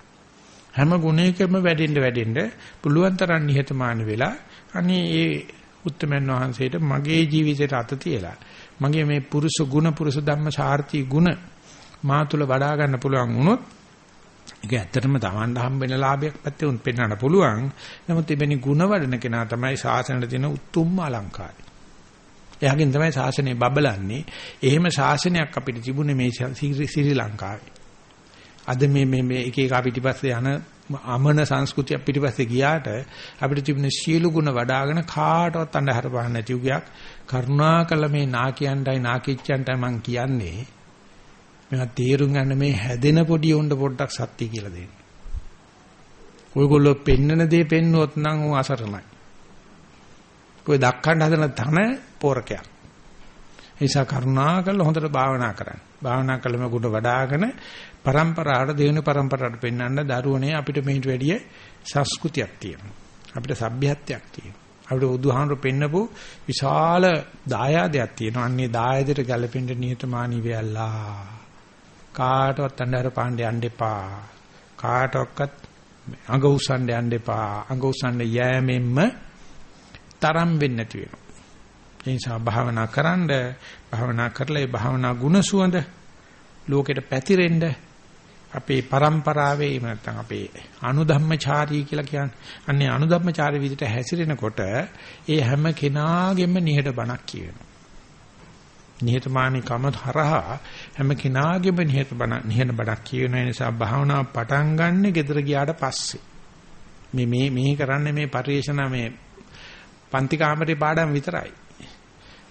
Speaker 1: හැම ගුණයකම වැඩෙන්න වැඩෙන්න පුළුවන් තරම් නිහතමානී වෙලා අනේ ඒ උත්තමයන් වහන්සේට මගේ ජීවිතයට අත තියලා මගේ මේ පුරුෂ ගුණ පුරුෂ ධම්ම සාර්ථී ගුණ මා තුල වඩා ගන්න පුළුවන් වුණොත් ඒක ඇත්තටම Tamanට හම්බෙන ලාභයක් පැත්තේ උන් පෙන්වන්න පුළුවන්. නමුත් එබැනි ගුණ වඩන කෙනා තමයි ශාසනයට තියෙන උතුම්ම අලංකාරය. එයාගෙන් තමයි ශාසනය බබලන්නේ. එහෙම ශාසනයක් අපිට තිබුණේ මේ ශ්‍රී ලංකාවේ. අද මේ මේ මේ එක එක පිටිපස්සේ යන අමන සංස්කෘතිය පිටිපස්සේ ගියාට අපිට තිබුණ සියලු ගුණ වඩ아가න කාටවත් අඳහර පහන්න නැති උගයක් කරුණාකල මේ නාකියන්ටයි නාකිච්චන්ටයි මං කියන්නේ මේවා තේරුම් ගන්න මේ හැදෙන පොඩි උණ්ඩ පොඩ්ඩක් සත්‍ය කියලා දෙන්න. ඔයගොල්ලෝ පෙන්නන දේ පෙන්නුවොත් නම් ਉਹ අසරණයි. ඔය දක්කන්න හදන තන පෝරකයක්. නිසා කරුණා කරලා හොඳට භාවනා කරන්න. භාවනා කළම ගුණ වඩ아가න પરම්පරාවට දෙවෙනි પરම්පරාවට පෙන්වන්න දරුවනේ අපිට මේට වැඩිය සංස්කෘතියක් තියෙනවා. අපිට සભ્યත්වයක් තියෙනවා. අපිට බුදුහාමර පෙන්නපු විශාල දායාදයක් තියෙනවා. අන්නේ දායාදයට ගැලපෙන්න නියතමානී වෙයලා. කාටවත් අnder පාණ්ඩ යන්න එපා. කාටවත් අඟ උස්සන්න යන්න එපා. අඟ උස්සන්න යෑමෙන්ම තරම් වෙන්නේ නැති වෙනවා. ඒ නිසා භාවනා කරන්ඩ භාවනා කරලා ඒ භාවනා ගුණ සුවඳ ලෝකෙට පැතිරෙන්න අපේ પરම්පරාවේ එහෙම නැත්නම් අපේ අනුධම්මචාරී කියලා කියන්නේ. අන්නේ අනුධම්මචාරී විදිහට හැසිරෙනකොට ඒ හැම කෙනාගේම නිහඬ බණක් කියවෙනවා. නිහතමානීකම හරහා හැම කෙනාගේම නිහත බණ නිහන බණක් කියන නිසා භාවනාව පටන් ගන්න gedara ගියාට පස්සේ. මේ මේ මේ කරන්නේ මේ පරිේශන මේ පන්ති කාමරේ පාඩම් විතරයි.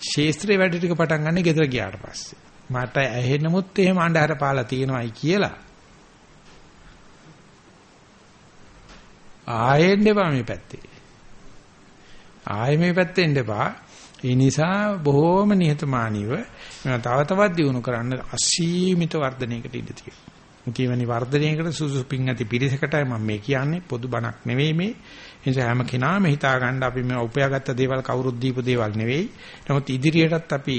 Speaker 1: ශේස්ත්‍රයේ වැඩ ටික පටන් ගන්න gedara ගියාට පස්සේ. මට ඇහෙනමුත් එහෙම අඳහර පාලා තියෙනවායි කියලා. ආයෙත් එපා මේ පැත්තේ. ආයෙ මේ පැත්තේ එන්න එපා. ඒ නිසා බොහෝම නිහතමානීව තව තවත් දියුණු කරන්න අසීමිත වර්ධනයකට ඉඩ තියෙනවා. මුතියවනි වර්ධනයකට සුසුපින් ඇති පිරිසකටයි මම මේ කියන්නේ පොදු බණක් නෙවෙයි මේ. ඒ නිසා හැම කෙනාම හිතා ගන්න අපි මේ උපයාගත්ත දේවල් කවුරුත් දීපු දේවල් නෙවෙයි. නමුත් ඉදිරියටත් අපි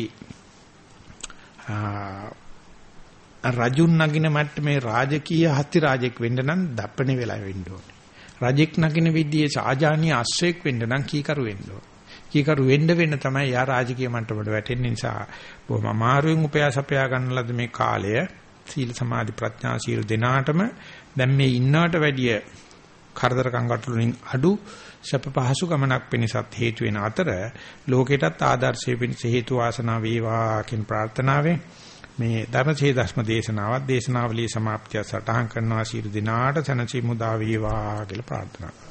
Speaker 1: රජුන් නගින මට්ටමේ රාජකීය හත්ති රාජෙක් වෙන්න නම් දප්පණේ වෙලා වෙන්න ඕනේ. රජෙක් නගින විදියේ සාජානීය අශ්වයෙක් වෙන්න නම් කීකරු වෙන්න ඕනේ. කීකරු වෙන්න වෙන්න තමයි යා රාජකීය මට්ටමට වැටෙන්න. නිසා බොහොම අමාරුවෙන් උපයාසපයා ගන්න ලද මේ කාලය සීල සමාධි ප්‍රඥා සීල දෙනාටම දැන් මේ ඉන්නවට වැඩිය කරදර කංගටළු වලින් අඩු සැප පහසු ගමනක් වෙනසත් හේතු වෙන අතර ලෝකෙටත් ආදර්ශය වෙනස හේතු වාසනා වේවා කියන ප්‍රාර්ථනාවෙන් මේ ධර්මචේ දස්ම දේශනාවත් දේශනාවලියේ સમાප්තිය සටහන් කරනවා. සීල දිනාට සනසි මුදා වේවා කියලා ප්‍රාර්ථනා කරනවා.